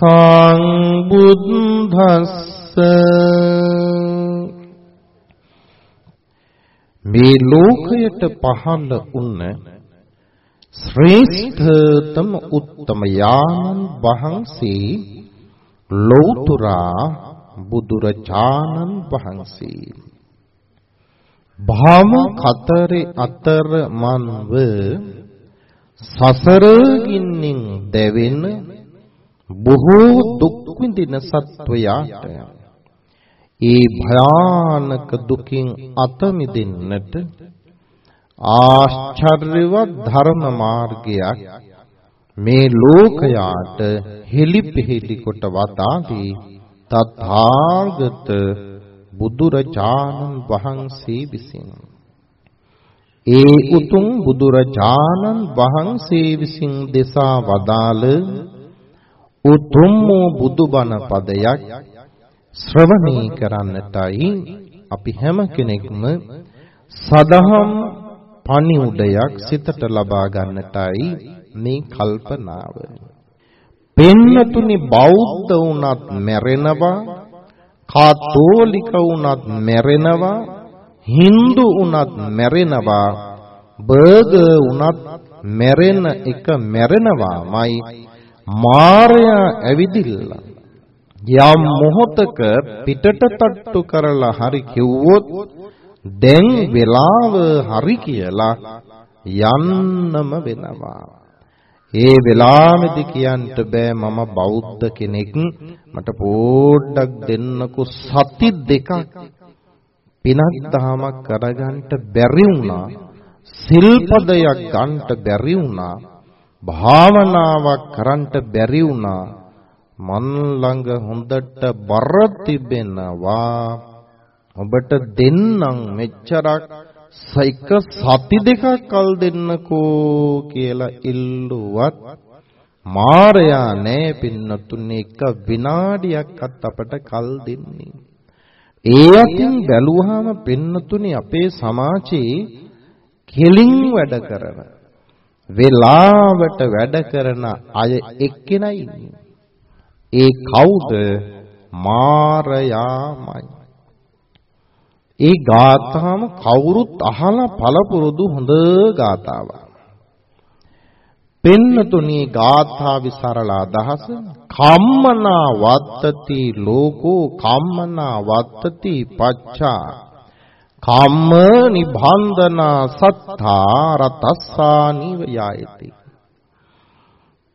සංබුද්ධස්ස මේ ලෝකයට පහළ වුණ ශ්‍රේෂ්ඨතම උත්තම යාන් වහන්සේ ලෞතුරා බුදුරජාණන් වහන්සේ. භාම කතරේ අතර මන්ව සසර ගින්නින් දැවෙන බොහෝ දුක් විඳින සත්වයාට ඒ භයානක දුකින් අත මිදෙන්නට ආශ්චර්යවත් ධර්ම මාර්ගයක් මේ ලෝකයාට හෙලිපෙහෙලි කොට වදාළේ තථාගත බුදුරජාණන් වහන්සේ විසින්. ඒ උතුම් බුදුරජාණන් වහන්සේ විසින් දෙසා වදාළ උතුම් වූ බුදුබණ පදයක් ශ්‍රවණය කරන්නටයි අපි හැම කෙනෙක්ම සදහම් පණිවුඩයක් සිතට ලබා ගන්නටයි මේ කල්පනාව. පෙන්නතුනි බෞද්ධ වුණත් මැරෙනවා, කාතෝලික වුණත් මැරෙනවා, Hindu වුණත් මැරෙනවා, බර්ගර් වුණත් මැරෙන එක මැරෙනවාමයි මාරයා ඇවිදිලා යම් මොහොතක පිටට තට්ටු කරලා හරි කිව්වොත් දැන් වෙලාව හරි කියලා යන්නම වෙනවා. ඒ වෙලාවේදී කියන්න බෑ මම බෞද්ධ කෙනෙක් මට පොඩ්ඩක් දෙන්නකෝ සති දෙකක් පිනක් දහමක් කරගන්න බැරි වුණා සිල්පදයක් ගන්නට බැරි වුණා භාවනාවක් කරන්නට බැරි වුණා. මන් ළඟ හොඳට බර තිබෙනවා. ඔබට දෙන්නම් මෙච්චරක් සයික සති දෙකක් කල් දෙන්නකෝ කියලා ඉල්ලුවත් මාරයා නෑ පින්නතුනේ එක විනාඩියක්වත් අපට කල් දෙන්නේ. ඒ අතින් බැලුවාම පින්නතුනේ අපේ සමාජයේ කෙලින් වැඩ කරන වෙලාවට වැඩ කරන අය එක්කෙනයි ඉන්නේ. ඒ කවුද? මාරයාමයි. ඒ ගාථාම කවුරුත් අහලා පළපුරුදු හොඳ ගාථාවක්. පෙන්නතුනි ගාථාවි සරල අදහස කම්මනා වත්තති ලෝකෝ කම්මනා වත්තති පච්චා කම්ම නිබන්ධනා සත්තා රතස්සානිව යායති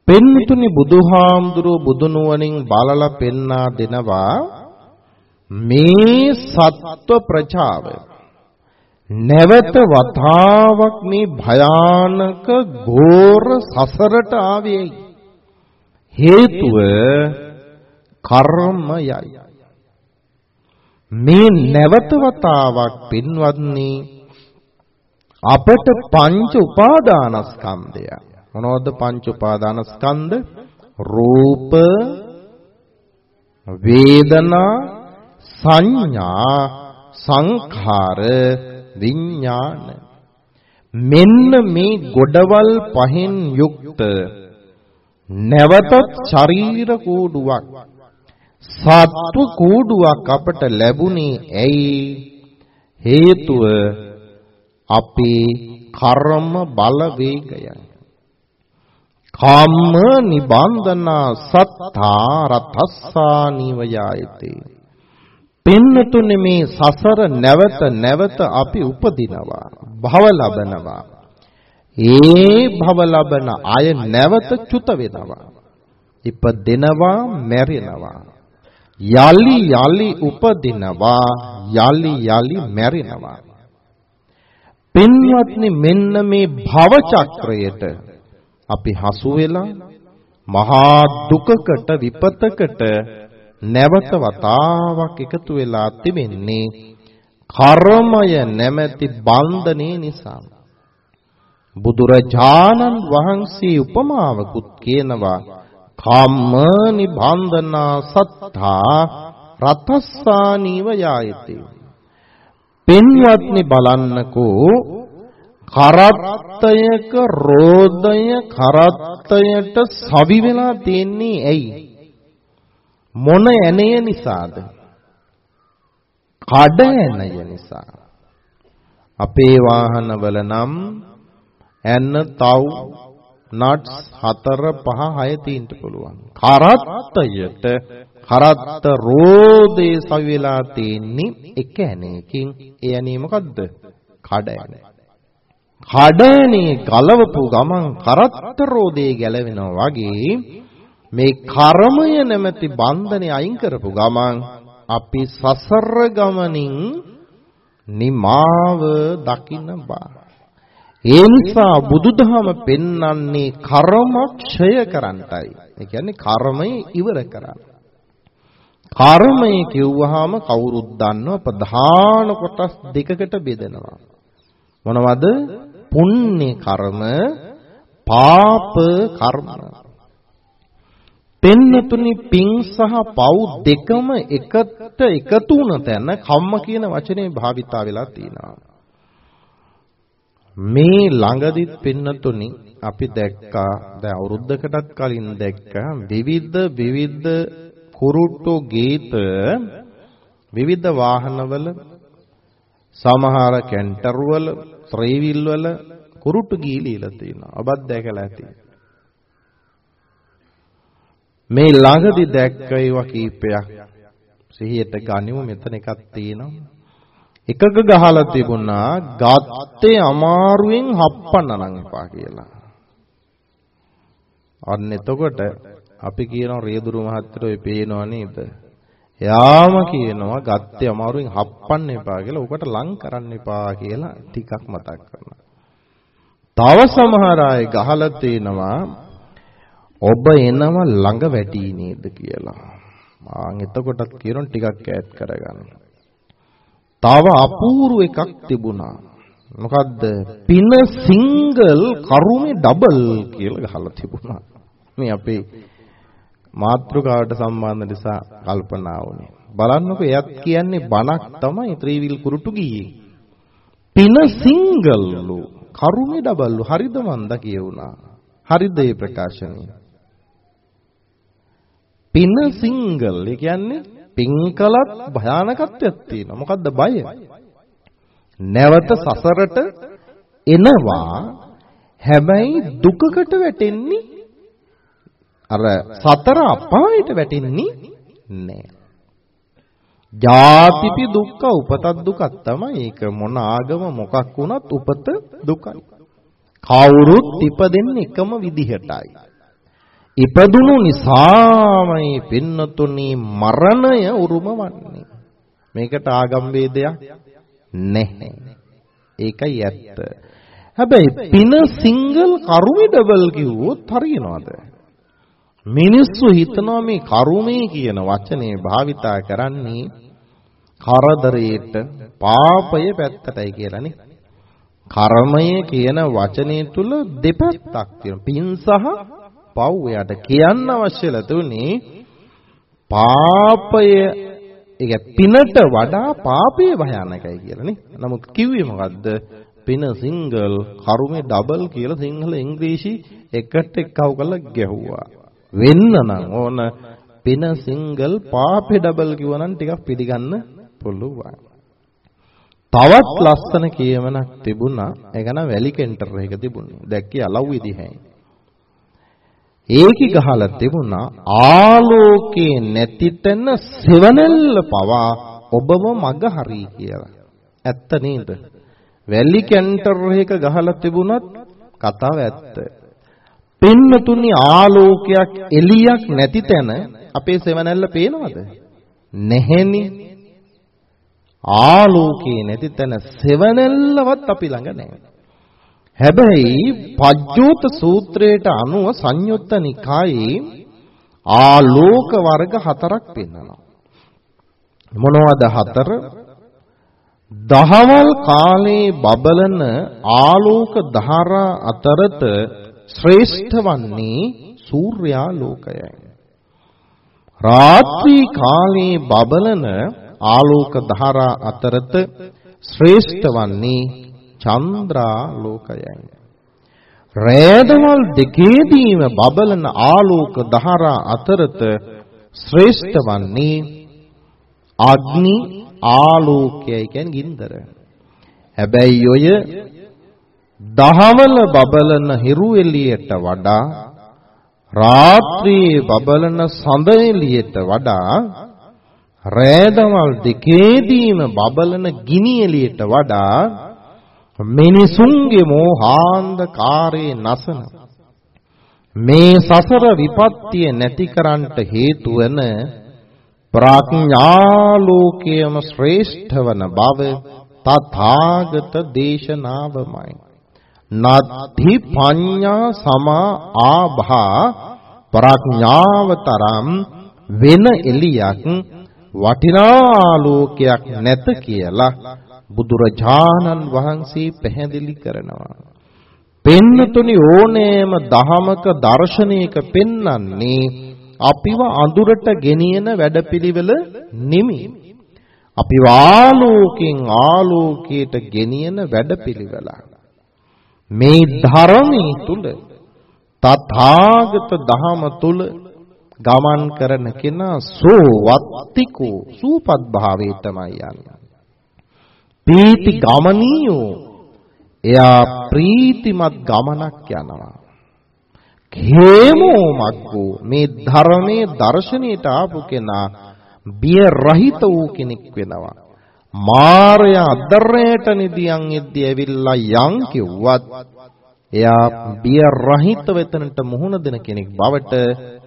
පෙන්තුනි බුදුහාමුදුරුව බුදුනුවණින් බලලා පෙන්නා දෙනවා මේ සත්ව ප්‍රජාව නැවත වතාවක් මේ භයානක ගෝර සසරට ආවේ හේතුව කර්මයයි. මේ නැවත වතාවක් පින්වත්නි අපට පංච උපාදානස්කන්ධය. මොනවද පංච උපාදානස්කන්ධ? රූප වේදනා සංඥා සංඛාර විඥාන. මෙන්න මේ ගොඩවල් පහෙන් යුක්ත නැවතත් ශරීර කූඩුවක් සත්ව කූඩුවක් අපට ලැබුණේ ඇයි? හේතුව අපේ කර්ම බලවේගයයි කම්ම නිබන්ධනා සත්තා රතස්සා නිවයයිති පින්නතුනේ මේ සසර නැවත නැවත අපි උපදිනවා භව ලබනවා. ඒ භව ලබන අය නැවත චුත වෙනවා. ඉපදෙනවා මැරෙනවා. යලි යලි උපදිනවා යලි යලි මැරෙනවා පින්වත්නි මෙන්න මේ භව චක්‍රයට අපි හසු වෙලා මහා දුකකට විපතකට නැවත වතාවක් එකතු වෙලා තිබෙන්නේ කර්මය නැමැති බන්ධනේ නිසා. බුදුරජාණන් වහන්සේ උපමාවකුත් කියනවා කම්ම නිබන්ධනා සත්තා රතස්සානීව යායති. පින්වත්නි බලන්නකෝ කරත්තයක රෝදය කරත්තයට සවි වෙලා තියෙන්නේ ඇයි? මොන ඇණය නිසාද? කඩ ඇණය නිසා. අපේ වාහනවල නම් ඇන්න තව් නට්ස් 4 5 6 තියෙන්න පුළුවන්. කරත්තයට කරත්ත රෝදේ සවිලා තියෙන්නේ එක ඇණයකින්. ඒ ඇණේ මොකද්ද? කඩ ඇණ. කඩ ඇණේ ගලවපු ගමන් කරත්ත රෝදේ ගැලවෙනවා වගේ මේ කර්මය නැමැති බන්ධනේ අයින් කරපු ගමන් අපි සසර ගමනින් නිමාව දකින්න බා. ඒ නිසා බුදුදහම පෙන්වන්නේ කර්මක්ෂය කරන්නයි. ඒ කියන්නේ කර්මය ඉවර කරන්න. කර්මය කිව්වහම කවුරුත් දන්නව ප්‍රධාන කොටස් දෙකකට බෙදෙනවා. මොනවද? පුණ්‍ය කර්ම, පාප කර්ම. පෙන්නතුනි පිං සහ පව් දෙකම එකට එකතු වුණ තැන කම්ම කියන වචනේ භාවිතා වෙලා තියෙනවා. මේ ළඟදිත් පෙන්නතුනි අපි දැක්කා දැන් අවුරුද්දකටත් කලින් දැක්කා විවිධ විවිධ කුරුට්ටු ගීත විවිධ වාහනවල සමහර කැන්ටර් වල ත්‍රිවිල් වල කුරුට්ටු ගී ලියලා තියෙනවා. ඔබත් දැකලා ඇති. මේ ළඟදි දැක්ක ඒවා කීපයක් සිහියට ගනිමු මෙතන එකක් තියෙනවා එකක ගහලා තිබුණා ගත්තේ අමාරුවෙන් හප්පන්න නම් එපා කියලා අන්න එතකොට අපි කියනවා රියදුරු මහත්තයෝ පේනව නේද එයාම කියනවා ගත්තේ අමාරුවෙන් හප්පන්න එපා කියලා උකට ලං කරන්න එපා කියලා ටිකක් මතක් කරනවා තව සමහර අය ගහලා තිනවා ඔබ එනව ළඟ වැටි නේද කියලා. ආන් එතකොටත් කියනවා ටිකක් ඈත් කරගන්න. තව අපූර්ව එකක් තිබුණා. මොකද්ද? පින සිංගල් කරුමේ ඩබල් කියලා ගහලා තිබුණා. මේ අපේ මාත්‍රකාවට සම්බන්ධ නිසා කල්පනා වුණේ. බලන්නකෝ එයත් කියන්නේ බණක් තමයි ත්‍රිවිල් කුරුටු ගියේ. පින සිංගල්ලු කරුමේ ඩබල්ලු හරිද මන්ද කියුණා. හරිද මේ ප්‍රකාශනය? පින සිංගල්. ඒ කියන්නේ පින් කළත් භයානකත්වයක් තියෙනවා. මොකද්ද බය? නැවත සසරට එනවා. හැබැයි දුකකට වැටෙන්නේ අර සතර අපායට වැටෙන්නේ නැහැ. ජාතිපි දුක්ඛ උපතත් දුකක් තමයි. ඒක මොන ආගම මොකක් වුණත් උපත දුකයි. කවුරුත් ඉපදෙන්නේ එකම විදිහටයි. ඉපදුණු නිසාමයි පින්නතුනි මරණය උරුම වන්නේ. මේකට ආගම් වේදයක් නැහැ. ඒකයි ඇත්ත. හැබැයි පින සිංගල් කරුමේ ඩබල් කිව්වොත් හරියනවද? මිනිස්සු හිතනවා මේ කරුමේ කියන වචනේ භාවිතා කරන්නේ කරදරයට පාපය පැත්තටයි කියලානේ. කර්මය කියන වචනේ තුල දෙපැත්තක් තියෙනවා. පින් සහ පව් එයාට කියන්න අවශ්‍ය ලතුනේ පාපය ඒක පිනට වඩා පාපය භයානකයි කියලා නේ. නමුත් කිව්වේ මොකද්ද? පින සිංගල් කරුමේ ඩබල් කියලා සිංහල ඉංග්‍රීසි එකට එක්කව කරලා ගැහුවා. වෙන්න නම් ඕන පින සිංගල් පාපේ ඩබල් කිව්වනම් ටිකක් පිළිගන්න පුළුවන්. තවත් ලස්සන කියමනක් තිබුණා. ඒක නම් වැලි කෙන්ටර් එක තිබුණේ. දැක්කේ අලව් විදිහයි. ඒකි ගහලා තිබුණා ආලෝකේ නැති තැන සෙවණැල්ල පවා ඔබම මග හරි කියලා. ඇත්ත නේද? වැලි කැන්ටර් එක ගහලා තිබුණත් කතාව ඇත්ත. පින්නතුනි ආලෝකයක් එළියක් නැති තැන අපේ සෙවණැල්ල පේනවද? නැහෙනි. ආලෝකේ නැති තැන සෙවණැල්ලවත් අපි ළඟ නැහැ. හැබැයි පජ්ජෝත සූත්‍රයට අනුව සංයුත්ත නිකායේ ආලෝක වර්ග හතරක් පෙන්වනවා. මොනවද හතර? දහවල් කාලේ බබලන ආලෝක ධාරා අතරත ශ්‍රේෂ්ඨ වන්නේ සූර්යාලෝකයයි. රාත්‍රී කාලේ බබලන ආලෝක ධාරා අතරත ශ්‍රේෂ්ඨ වන්නේ චන්ද්‍රාලෝකයයි. රෑදවල් දෙකේදීම බබලන ආලෝක ධාරා අතරත ශ්‍රේෂ්ඨ වන්නේ අග්නි ආලෝකයයි කියන්නේ ගින්දර. හැබැයි ඔය දහවල බබලන හිරු එළියට වඩා රාත්‍රියේ බබලන සඳ එළියට වඩා රෑදවල් දෙකේදීම බබලන ගිනි එළියට වඩා මිනිසුන්ගේ මෝහාන්ධකාරයේ නසන මේ සසර විපත්තිය නැති කරන්නට හේතු වෙන ප්‍රඥාලෝකයම ශ්‍රේෂ්ඨ වන බව තථාගත දේශනාවමයි. නත්ති පඤ්ඤා සමා ආභා ප්‍රඥාවතරම් වෙන එලියක් වටිනා ආලෝකයක් නැත කියලා බුදුරජාණන් වහන්සේ පැහැදිලි කරනවා. පෙන්නතුනි ඕනෑම දහමක දර්ශනයක පෙන්වන්නේ අපිව අඳුරට ගෙනියන වැඩපිළිවෙල නෙමෙයි. අපිව ආලෝකෙන් ආලෝකයට ගෙනියන වැඩපිළිවෙලක්. මේ ධර්මයේ තුල තථාගත දහම තුල ගමන් කරන කෙනා සෝවත්තිකෝ සූපත් භාවයේ තමයි යන්නේ. පීති ගමනියෝ එයා ප්‍රීතිමත් ගමනක් යනවා. හේමෝ මග්ගෝ මේ ධර්මයේ දර්ශනීයට ආපු කෙනා බිය රහිත වූ කෙනෙක් වෙනවා. මාරය අද්දරයට නිදියන් එද්දී ඇවිල්ලා යන් කිව්වත් එයා බිය රහිත වෙතනට මුහුණ දෙන කෙනෙක් බවට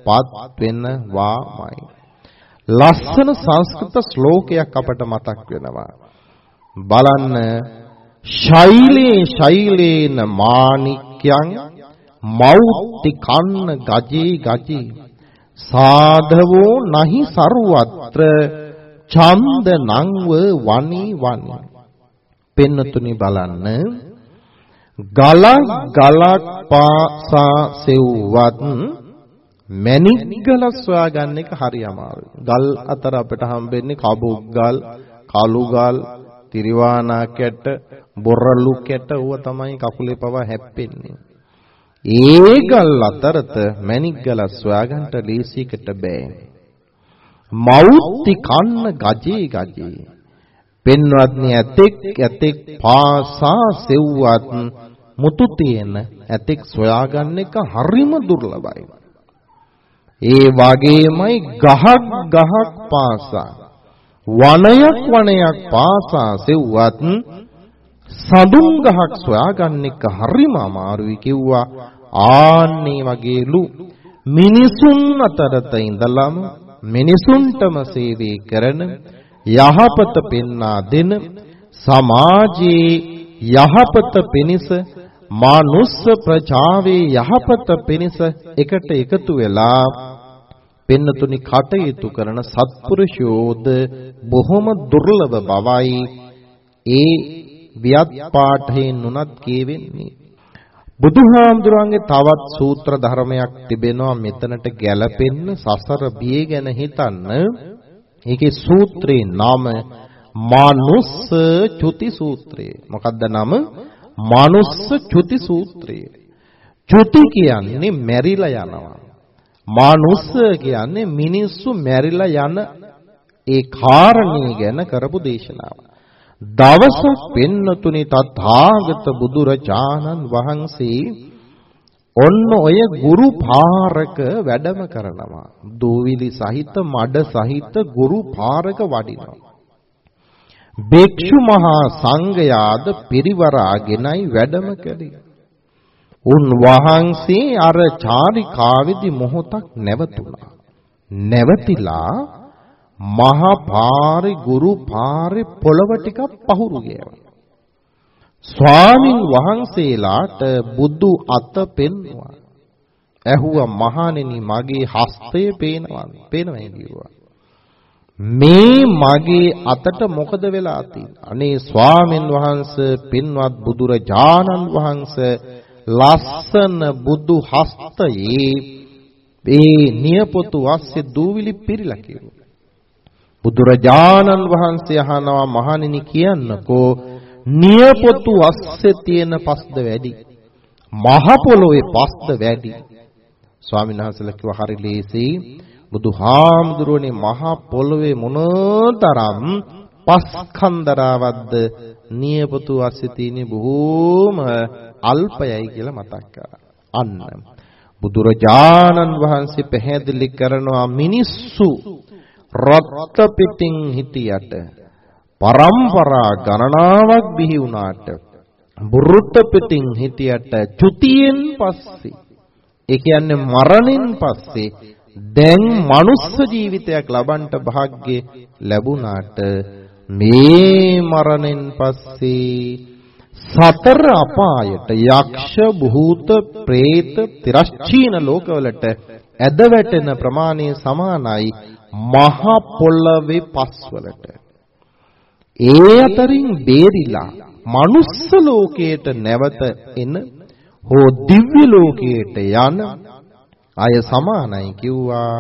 පත් වෙනවාමයි. ලස්සන සංස්කෘත ශ්ලෝකයක් අපට මතක් වෙනවා. බලන්න ශෛලේ ශෛලේන මාණික්යන් මෞත්ති කන්න ගජේ ගජේ සාධවෝ නහි සරුවත්‍ර ඡන්ද නංව වනි වනි පෙන්නතුනි බලන්න ගලක් ගලක් පාසා සෙව්වත් මැණික් ගල සොයා ගන්න එක හරි අමාරුයි. ගල් අතර අපිට හම්බෙන්නේ කබුක් ගල්, කළු ගල්, තිරිවානා කැට, බොරළු කැට ඌව තමයි කකුලේ පවා හැප්පෙන්නේ. ඒ ගල් අතරත මැණික් ගල සොයා ගන්නට ලීසියකට බෑ. මෞත්ති කන්න ගජේ ගජේ පෙන්වත්නි ඇතෙක් ඇතෙක් පාසා සෙව්වත් මුතු තියෙන ඇතෙක් සොයාගන්න එක හරිම දුර්ලභයි. ඒ වගේමයි ගහක් ගහක් පාසා වනයක් වනයක් පාසා සෙව්වත් සඳුන් ගහක් සොයාගන්න එක හරිම අමාරුයි කිව්වා. ආන්නේ වගේලු මිනිසුන් අතරත ඉඳලම මිනිසුන්ටම සේවය කරන යහපත පෙන්වා දෙන සමාජයේ යහපත පිණිස මානුස්ස ප්‍රජාවේ යහපත පිණිස එකට එකතු වෙලා පෙන්නතුනි කටයුතු කරන සත්පුරුෂයෝද බොහොම දුර්ලභ බවයි ඒ වියත් පාඨයෙන් උනත් කියවෙන්නේ. බුදුහාමුදුරන්ගේ තවත් සූත්‍ර ධර්මයක් තිබෙනවා මෙතනට ගැලපෙන්න සසර බිය ගැන හිතන්න. ඒකේ සූත්‍රේ නම මානුස්ස චුති සූත්‍රය. මොකද්ද නම? මානුස්ස චුති සූත්‍රය. චුති කියන්නේ මැරිලා යනවා. මානුස්ස කියන්නේ මිනිස්සු මැරිලා යන ඒ කාරණේ ගැන කරපු දේශනාව දවසක් පෙන්නතුනි තථාගත බුදුරජාණන් වහන්සේ ඔන්න ඔය ගුරු පාරක වැඩම කරනවා. දූවිලි සහිත මඩ සහිත ගුරු පාරක වඩිනවා. භික්ෂු මහා සංඝයාද පිරිවරාගෙනයි වැඩම කළේ. උන් වහන්සේ අර චාරිකාවේදී මොහොතක් නැවතුණා. නැවතිලා මහා පාරේ ගුරු පාරේ පොළව ටිකක් පහුරු ගෑවා. ස්වාමින් වහන්සේලාට බුදු අත පෙන්වුවා. ඇහුවා මහණෙනි මගේ හස්තය පේනවා. පේනවා කිව්වා. මේ මගේ අතට මොකද වෙලා තියෙන්නේ? අනේ ස්වාමින් වහන්සේ පින්වත් බුදුරජාණන් වහන්සේ ලස්සන බුදු හස්තයේ ඒ නියපොතු වස්සේ දූවිලි පිරීලා කිව්වා. බුදුරජාණන් වහන්සේ අහනවා මහණෙනි කියන්නකෝ නියපොතු වස්සේ තියෙන පස්ද වැඩි? මහ පොළොවේ පස්ද වැඩි? ස්වාමීන් වහන්සේලා කිව්වා හරි ලේසි. බුදුහාමුදුරනේ මහා පොළොවේ මොනතරම් පස්කන්දරාවද්ද නියපොතු වස්සේ තියෙන බොහෝම අල්පයයි කියලා මතක් කරා. අන්න බුදුරජාණන් වහන්සේ පැහැදිලි කරනවා මිනිස්සු රත්ත පිටින් හිටියට පරම්පරා ගණනාවක් බිහි වුණාට බුරුත පිටින් හිටියට චුතියෙන් පස්සේ ඒ කියන්නේ මරණින් පස්සේ දැන් මනුස්ස ජීවිතයක් ලබන්න වාග්ය ලැබුණාට මේ මරණයෙන් පස්සේ සතර අපායට යක්ෂ භූත പ്രേත තිරස්චීන ලෝකවලට ඇද වැටෙන ප්‍රමාණය සමානයි මහ පොළවේ පස්වලට. ඒ අතරින් බේරිලා මනුස්ස ලෝකයට නැවත එන හෝ දිව්‍ය ලෝකයට යන අය සමානයි කිව්වා.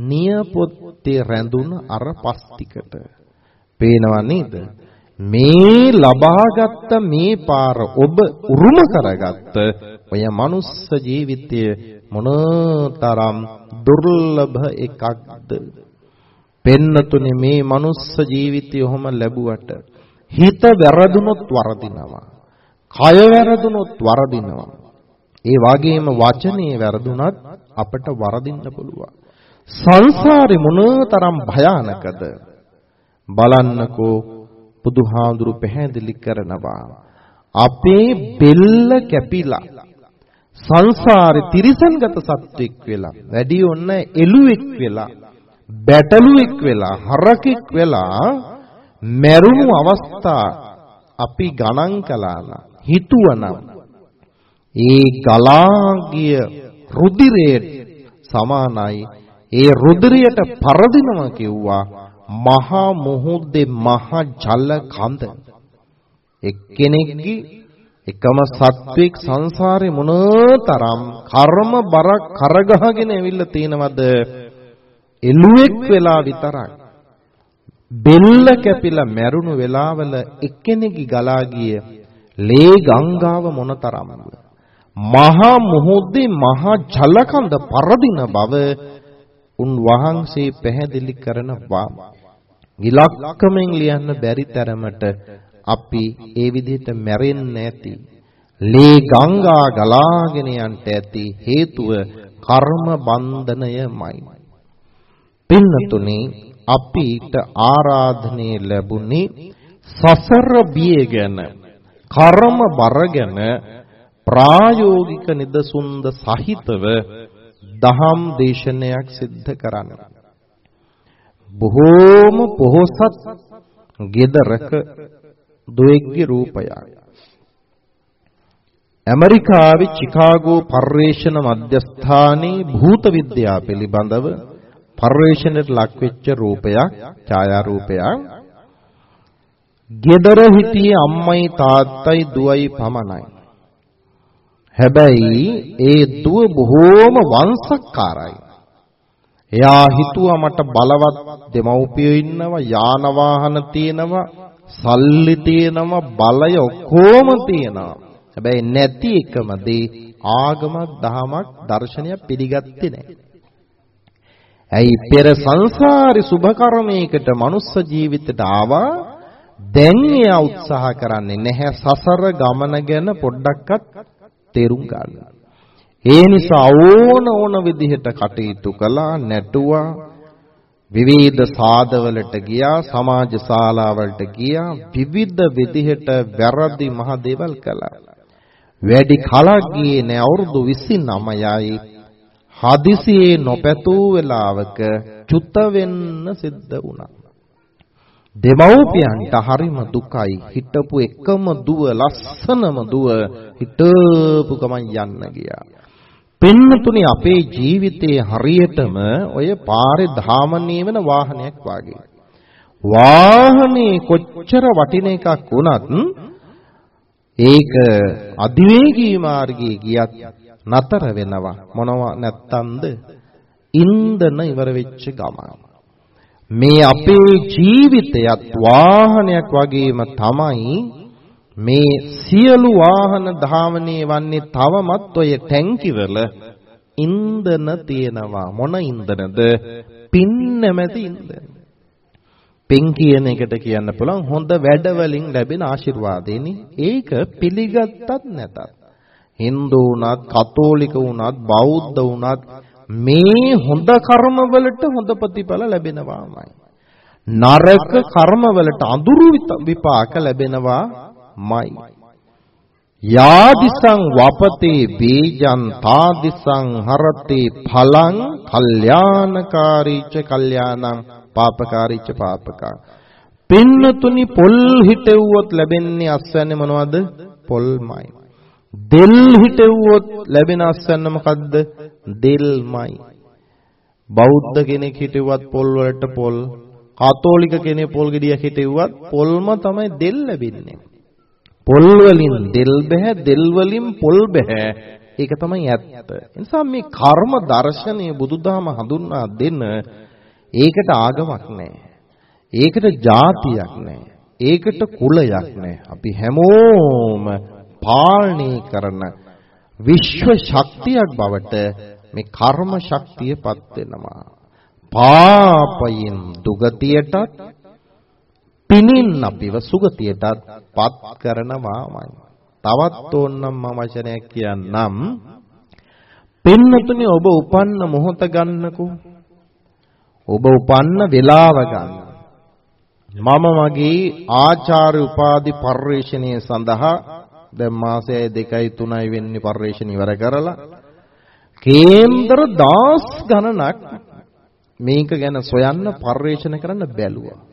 නියපොත්තේ රැඳුන අර පස් ටිකට පේනවා නේද? මේ ලබාගත් මේ පාර ඔබ උරුම කරගත්ත ඔය මනුස්ස ජීවිතය මොනතරම් දුර්ලභ එකක්ද? පෙන්නතුනේ මේ මනුස්ස ජීවිතය ඔහොම ලැබුවට හිත වැරදුනොත් වරදිනවා කය වැරදුනොත් වරදිනවා. ඒ වගේම වචනේ වැරදුනත් අපට වරදින්න පුළුවන්. සංසාරේ මොනතරම් භයානකද? බලන්නකෝ බුදුහාඳුරු පැහැදිලි කරනවා. අපේ බෙල්ල කැපිලා සංසාරේ තිරිසන්ගත සත්වෙක් වෙලා වැඩි ඔන්න එළුවෙක් වෙලා බැටළුවෙක් වෙලා හරකෙක් වෙලා මැරුණු අවස්ථා අපි ගණන් කළා හිතුවනම් ඒ ගලාගිය රුධිරයේ සමානයි ඒ රුධිරයට පරදිනවා කිව්වා මහා මුහුද්දේ මහා ජල කඳ එක්කෙනෙක්ගේ එකම සත්වෙක් සංසාරේ මොනතරම් කර්ම බරක් කරගහගෙන ඇවිල්ලා තියෙනවද? එළුවෙක් වෙලා විතරක් බෙල්ල කැපිලා මැරුණු වෙලාවල එක්කෙනෙක්ගේ ගලා ගිය ලේ ගංගාව මොනතරම්ද? මහා මුහුද්දේ මහා ජලකඳ පරදින බව උන් වහන්සේ පැහැදිලි කරනවා. ඉලක්කමෙන් ලියන්න බැරි තරමට අපි ඒ විදිහට මැරෙන්නේ නැති ලේ ගංගා ගලාගෙන යන්ට ඇති හේතුව කර්ම බන්ධනයමයි. පින්නතුනේ අපිට ආරාධනය ලැබුණේ සසර බිය ගැන කර්ම බර ගැන ප්‍රායෝගික නිදසුන්ද සහිතව දහම් දේශනයක් සිද්ධ කරන්න. බොහෝම පොහොසත් ගෙදරක දුවෙක්ගේ රූපයක්. ඇමරිකාවේ චිකාගෝ පර්යේෂණ මධ්‍යස්ථානයේ භූත විද්‍යාව පිළිබඳව පර්යේෂණයට ලක්වෙච්ච රූපයක් ඡායා රූපයක්. ගෙදර හිටියේ අම්මයි තාත්තයි දුවයි පමණයි. හැබැයි ඒ දුව බොහෝම වංශකාරයි. එයා හිතුවා මට බලවත් දෙමව්පියෝ ඉන්නවා යාන වාහන තියෙනවා සල්ලි තියෙනවා බලය ඔක්කොම තියෙනවා. හැබැයි නැති එකම දේ ආගමක් දහමක් දර්ශනයක් පිළිගත්තේ නැහැ. ඇයි පෙර සංසාරේ සුභ කර්මයකට මනුස්ස ජීවිතයට ආවා? දැන් එයා උත්සාහ කරන්නේ නැහැ සසර ගමන ගැන පොඩ්ඩක්වත් තේරුම් ගන්න. ඒ නිසා ඕන ඕන විදිහට කටයුතු කළා නැටුවා. විවිධ සාදවලට ගියා සමාජ ශාලාවලට ගියා විවිධ විදිහට වැරදි මහ දේවල් කළා. වැඩි කලක් ගියේ නෑ අවුරුදු 29යි හදිසියේ නොපැතූ වෙලාවක චුත වෙන්න සිද්ධ වුණා. දෙමව්පියන්ට හරිම දුකයි. හිටපු එකම දුව ලස්සනම දුව හිටපු ගමන් යන්න ගියා. පින්නතුනි අපේ ජීවිතයේ හරියටම ඔය පාරේ ධාමනීය වෙන වාහනයක් වාගේ. වාහනේ කොච්චර වටින එකක් වුණත් ඒක අධිවේගී මාර්ගයේ ගියත් නතර වෙනවා. මොනවා නැත්තම්ද ඉන්ධන ඉවර වෙච්ච ගමන. මේ අපේ ජීවිතයත් වාහනයක් වගේම තමයි මේ සියලු වාහන ධාවනයේ වන්නේ තවමත් ඔය ටැංකිවල ඉන්ධන තියෙනවා. මොන ඉන්ධනද? පින් නැමැති ඉන්ධන. පින් කියන එකට කියන්න පුළුවන් හොඳ වැඩ වලින් ලැබෙන ආශිර්වාදෙනි. ඒක පිළිගත්තත් නැතත්. Hindu වුණත් කතෝලික වුණත් බෞද්ධ වුණත් මේ හොඳ කර්ම වලට හොඳ ප්‍රතිඵල ලැබෙනවාමයි. නරක කර්ම වලට අඳුරු විපාක ලැබෙනවාමයි යාදිසං වපතේ බීජං තාදිසං හරතේ ඵලං කල්යාණකාරීච කල්යාණං පාපකාරීච පාපකා. පින්නතුනි පොල් හිටෙව්වොත් ලැබෙන්නේ අස්වැන්නේ මොනවද? පොල්මයි. දෙල් හිටෙව්වොත් ලැබෙන අස්වැන්න මොකද්ද? දෙල්මයි. බෞද්ධ කෙනෙක් හිටෙව්වත් පොල් වලට පොල් කතෝලික කෙනෙක් පොල් ගෙඩියක් හිටෙව්වත් පොල්ම තමයි දෙල් ලැබෙන්නේ. පොල් වලින් දෙල් බෑ දෙල් වලින් පොල් බෑ ඒක තමයි ඇත්ත. ඒ නිසා මේ කර්ම දර්ශනය බුදුදහම හඳුන්වා දෙන්න ඒකට ආගමක් නැහැ. ඒකට ಜಾතියක් නැහැ. ඒකට කුලයක් නැහැ. අපි හැමෝම පාලනය කරන විශ්ව ශක්තියක් බවට මේ කර්ම ශක්තියපත් වෙනවා. පාපයෙන් දුගතියටත් පිනින් අපිව සුගතියටත් පත් කරනවාමයි. තවත් ඕන්නම් මම වචනයක් කියන්නම්. පින්නතුනි ඔබ උපන්න මොහොත ගන්නකෝ. ඔබ උපන්න වෙලාව ගන්න. මම මගේ ආචාර්ය උපාධි පරිශ්‍රණය සඳහා දැන් මාසය 2යි 3යි වෙන්නේ පරිශ්‍රණ ඉවර කරලා කේන්දර 10 ගණනක් මේක ගැන සොයන්න පරිශ්‍රණ කරන්න බැලුවා.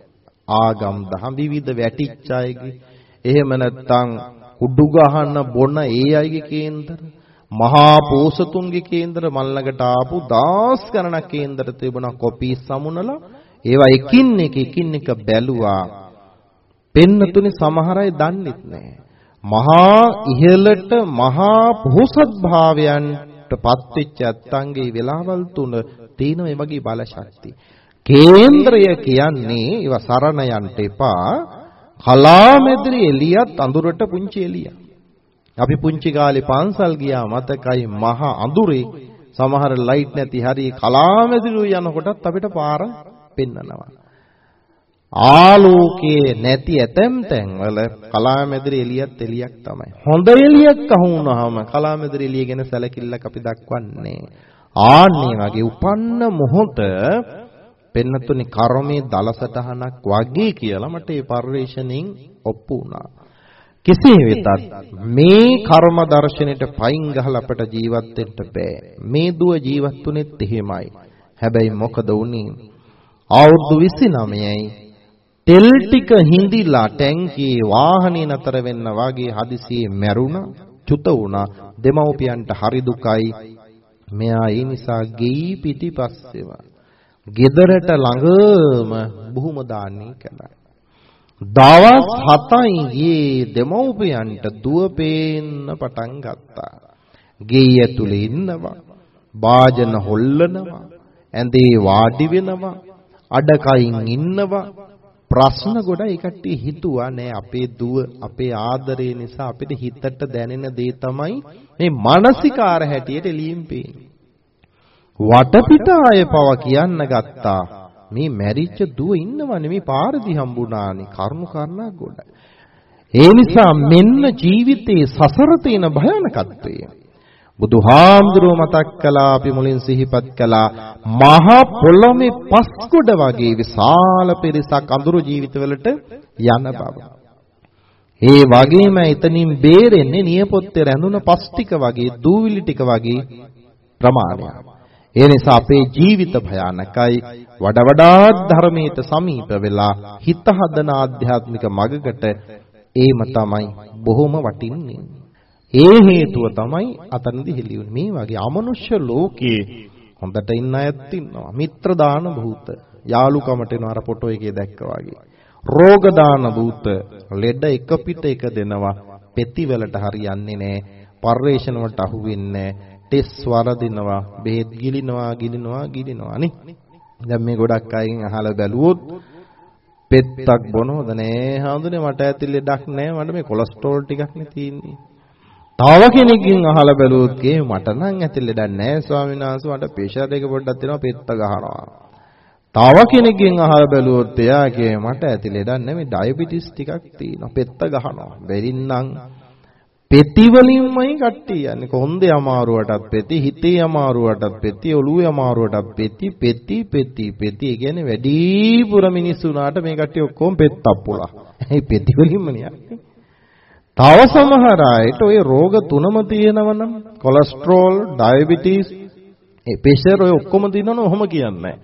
ආගම් දහම් විවිධ වැටිච්ච අයගේ. එහෙම නැත්නම් කුඩු ගහන බොන ඒ අයගේ කේන්දර මහා පෝසතුන්ගේ කේන්දර මල්ලකට ආපු 10 ගණනක් කේන්දර තිබුණා කොපි සමුනලා. ඒවා එකින් එක එකින් එක බැලුවා. පෙන්නතුනේ සමහර අය දන්නෙත් නැහැ මහා ඉහළට මහා පොහොසත් භාවයන්ට පත්වෙච්ච ඇත්තන්ගේ වෙලාවල් තුන තියෙන මේ වගේ බල ශක්තිය. කේන්ද්‍රය කියන්නේ ඒවා සරණ යන්න එපා කලාමැදිරි එළියත් අඳුරට පුංචි එළියක් අපි පුංචි කාලේ පන්සල් ගියා මතකයි මහ අඳුරේ සමහර ලයිට් නැති හරි කලාමැදිරි යනකොටත් අපිට පාර පෙන්නනවා. ආලෝකයේ නැති ඇතැම් තැන්වල කලාමැදිරි එළියත් එළියක් තමයි. හොඳ එළියක් අහු වුණාම කලාමැදිරි එළිය ගැන සැලකිල්ලක් අපි දක්වන්නේ. ආන්නේ වගේ උපන්න මොහොත පෙන්නතුනි කර්මයේ දලසටහනක් වගේ කියලා මට ඒ පරිශ්‍රණයෙන් ඔප්පු වුණා. කෙසේ වෙතත් මේ කර්ම දර්ශනෙට පයින් ගහලා අපට ජීවත් වෙන්න බෑ. මේ දුව ජීවත් වුනේත් එහෙමයි. හැබැයි මොකද වුනේ? අවුරුදු 29යි තෙල් ටික හිඳිලා ටැංකියේ වාහනේ නතර වෙන්න වාගේ හදිසියේ මැරුණා, චුත වුණා. දෙමව්පියන්ට හරි දුකයි. මෙයා ඒ නිසා ගෙයි පිටිපස්සෙව. ගෙදරට ළඟම බුහුම දාන්නේ කළා. දවස් 7යි ගියේ දෙමව්පියන්ට දුව පේන්න පටන් ගත්තා. ගෙයි ඇතුලේ ඉන්නවා. වාජන හොල්ලනවා. ඇඳේ වාඩි වෙනවා. අඩකයින් ඉන්නවා. ප්‍රශ්න ගොඩයි කට්ටිය හිතුවා නෑ අපේ දුව අපේ ආදරය නිසා අපිට හිතට දැනෙන දේ තමයි මේ මානසිකාර හැටියට එළියෙන් පේන්නේ. වටපිට ආය පව කියන්න ගත්තා. මේ මැරිච්ච දුව ඉන්නවනේ මේ පාරදී හම්බුණානේ කරුණු කාරණා ගොඩයි. ඒ නිසා මෙන්න ජීවිතයේ සසර තියෙන භයානකත්වය. බුදුහාමුදුරුව මතක් කළා අපි මුලින් සිහිපත් කළා මහ පොළොමේ පස්කොඩ වගේ විශාල පිරිසක් අඳුරු ජීවිතවලට යන බව. ඒ වගේම එතනින් බේරෙන්නේ නියපොත්තේ රැඳුන පස් ටික වගේ දූවිලි ටික වගේ ප්‍රමාණයක්. ඒ නිසා අපේ ජීවිත භයානකයි වඩ වඩාත් ධර්මයට සමීප වෙලා හිත හදන ආධ්‍යාත්මික මගකට ඒම තමයි බොහොම වටින්නේ ඒ හේතුව තමයි අතනදි හෙළියුනේ. මේ වගේ අමනුෂ්‍ය ලෝකයේ හොඳට ඉන්න අයත් ඉන්නවා. මිත්‍ර දාන භූත. යාළුකමට එන අර ෆොටෝ එකේ දැක්කා වගේ. රෝග දාන භූත. ලෙඩ එක පිට එක දෙනවා. පෙති වලට හරියන්නේ නැහැ. පර්යේෂණ වලට අහු වෙන්නේ ටෙස් වරදිනවා. බෙහෙත් ගිලිනවා, ගිලිනවා, ගිලිනවා නේ. දැන් මේ ගොඩක් අයගෙන් අහලා බැලුවොත් පෙත්තක් බොනවද නෑ හඳුනේ. මට ඇති ලෙඩක් නෑ. මට මේ කොලෙස්ටරෝල් ටිකක් නේ තියෙන්නේ. තව කෙනෙක්ගෙන් අහලා බැලුවොත් ගේ මට නම් ඇති ලෙඩක් නෑ ස්වාමීන් වහන්සේ. මට ප්‍රෙෂර් එක පොඩ්ඩක් දෙනවා පෙත්ත ගහනවා. තව කෙනෙක්ගෙන් අහලා බැලුවොත් එයා කියේ මට ඇති ලෙඩක් නෑ. මේ ඩයබටිස් ටිකක් තියෙනවා. පෙත්ත ගහනවා. බැරින්නම් පෙති වලින්මයි කට්ටිය යන්නේ කොන්දේ අමාරුවටත් පෙති හිතේ අමාරුවටත් පෙති ඔළුවේ අමාරුවටත් පෙති පෙති පෙති පෙති කියන්නේ වැඩිපුර මිනිස්සු උනාට මේ කට්ටිය ඔක්කොම පෙත්තප්පුලා. ඒ පෙති වලින්ම නියන්නේ. තව සමහර අයට ওই රෝග තුනම තියෙනවනම් කොලෙස්ටරෝල්, ඩයබටිස්, ඒ ප්‍රෙෂර් ඔය ඔක්කොම තියෙනවනම් ඔහොම කියන්නේ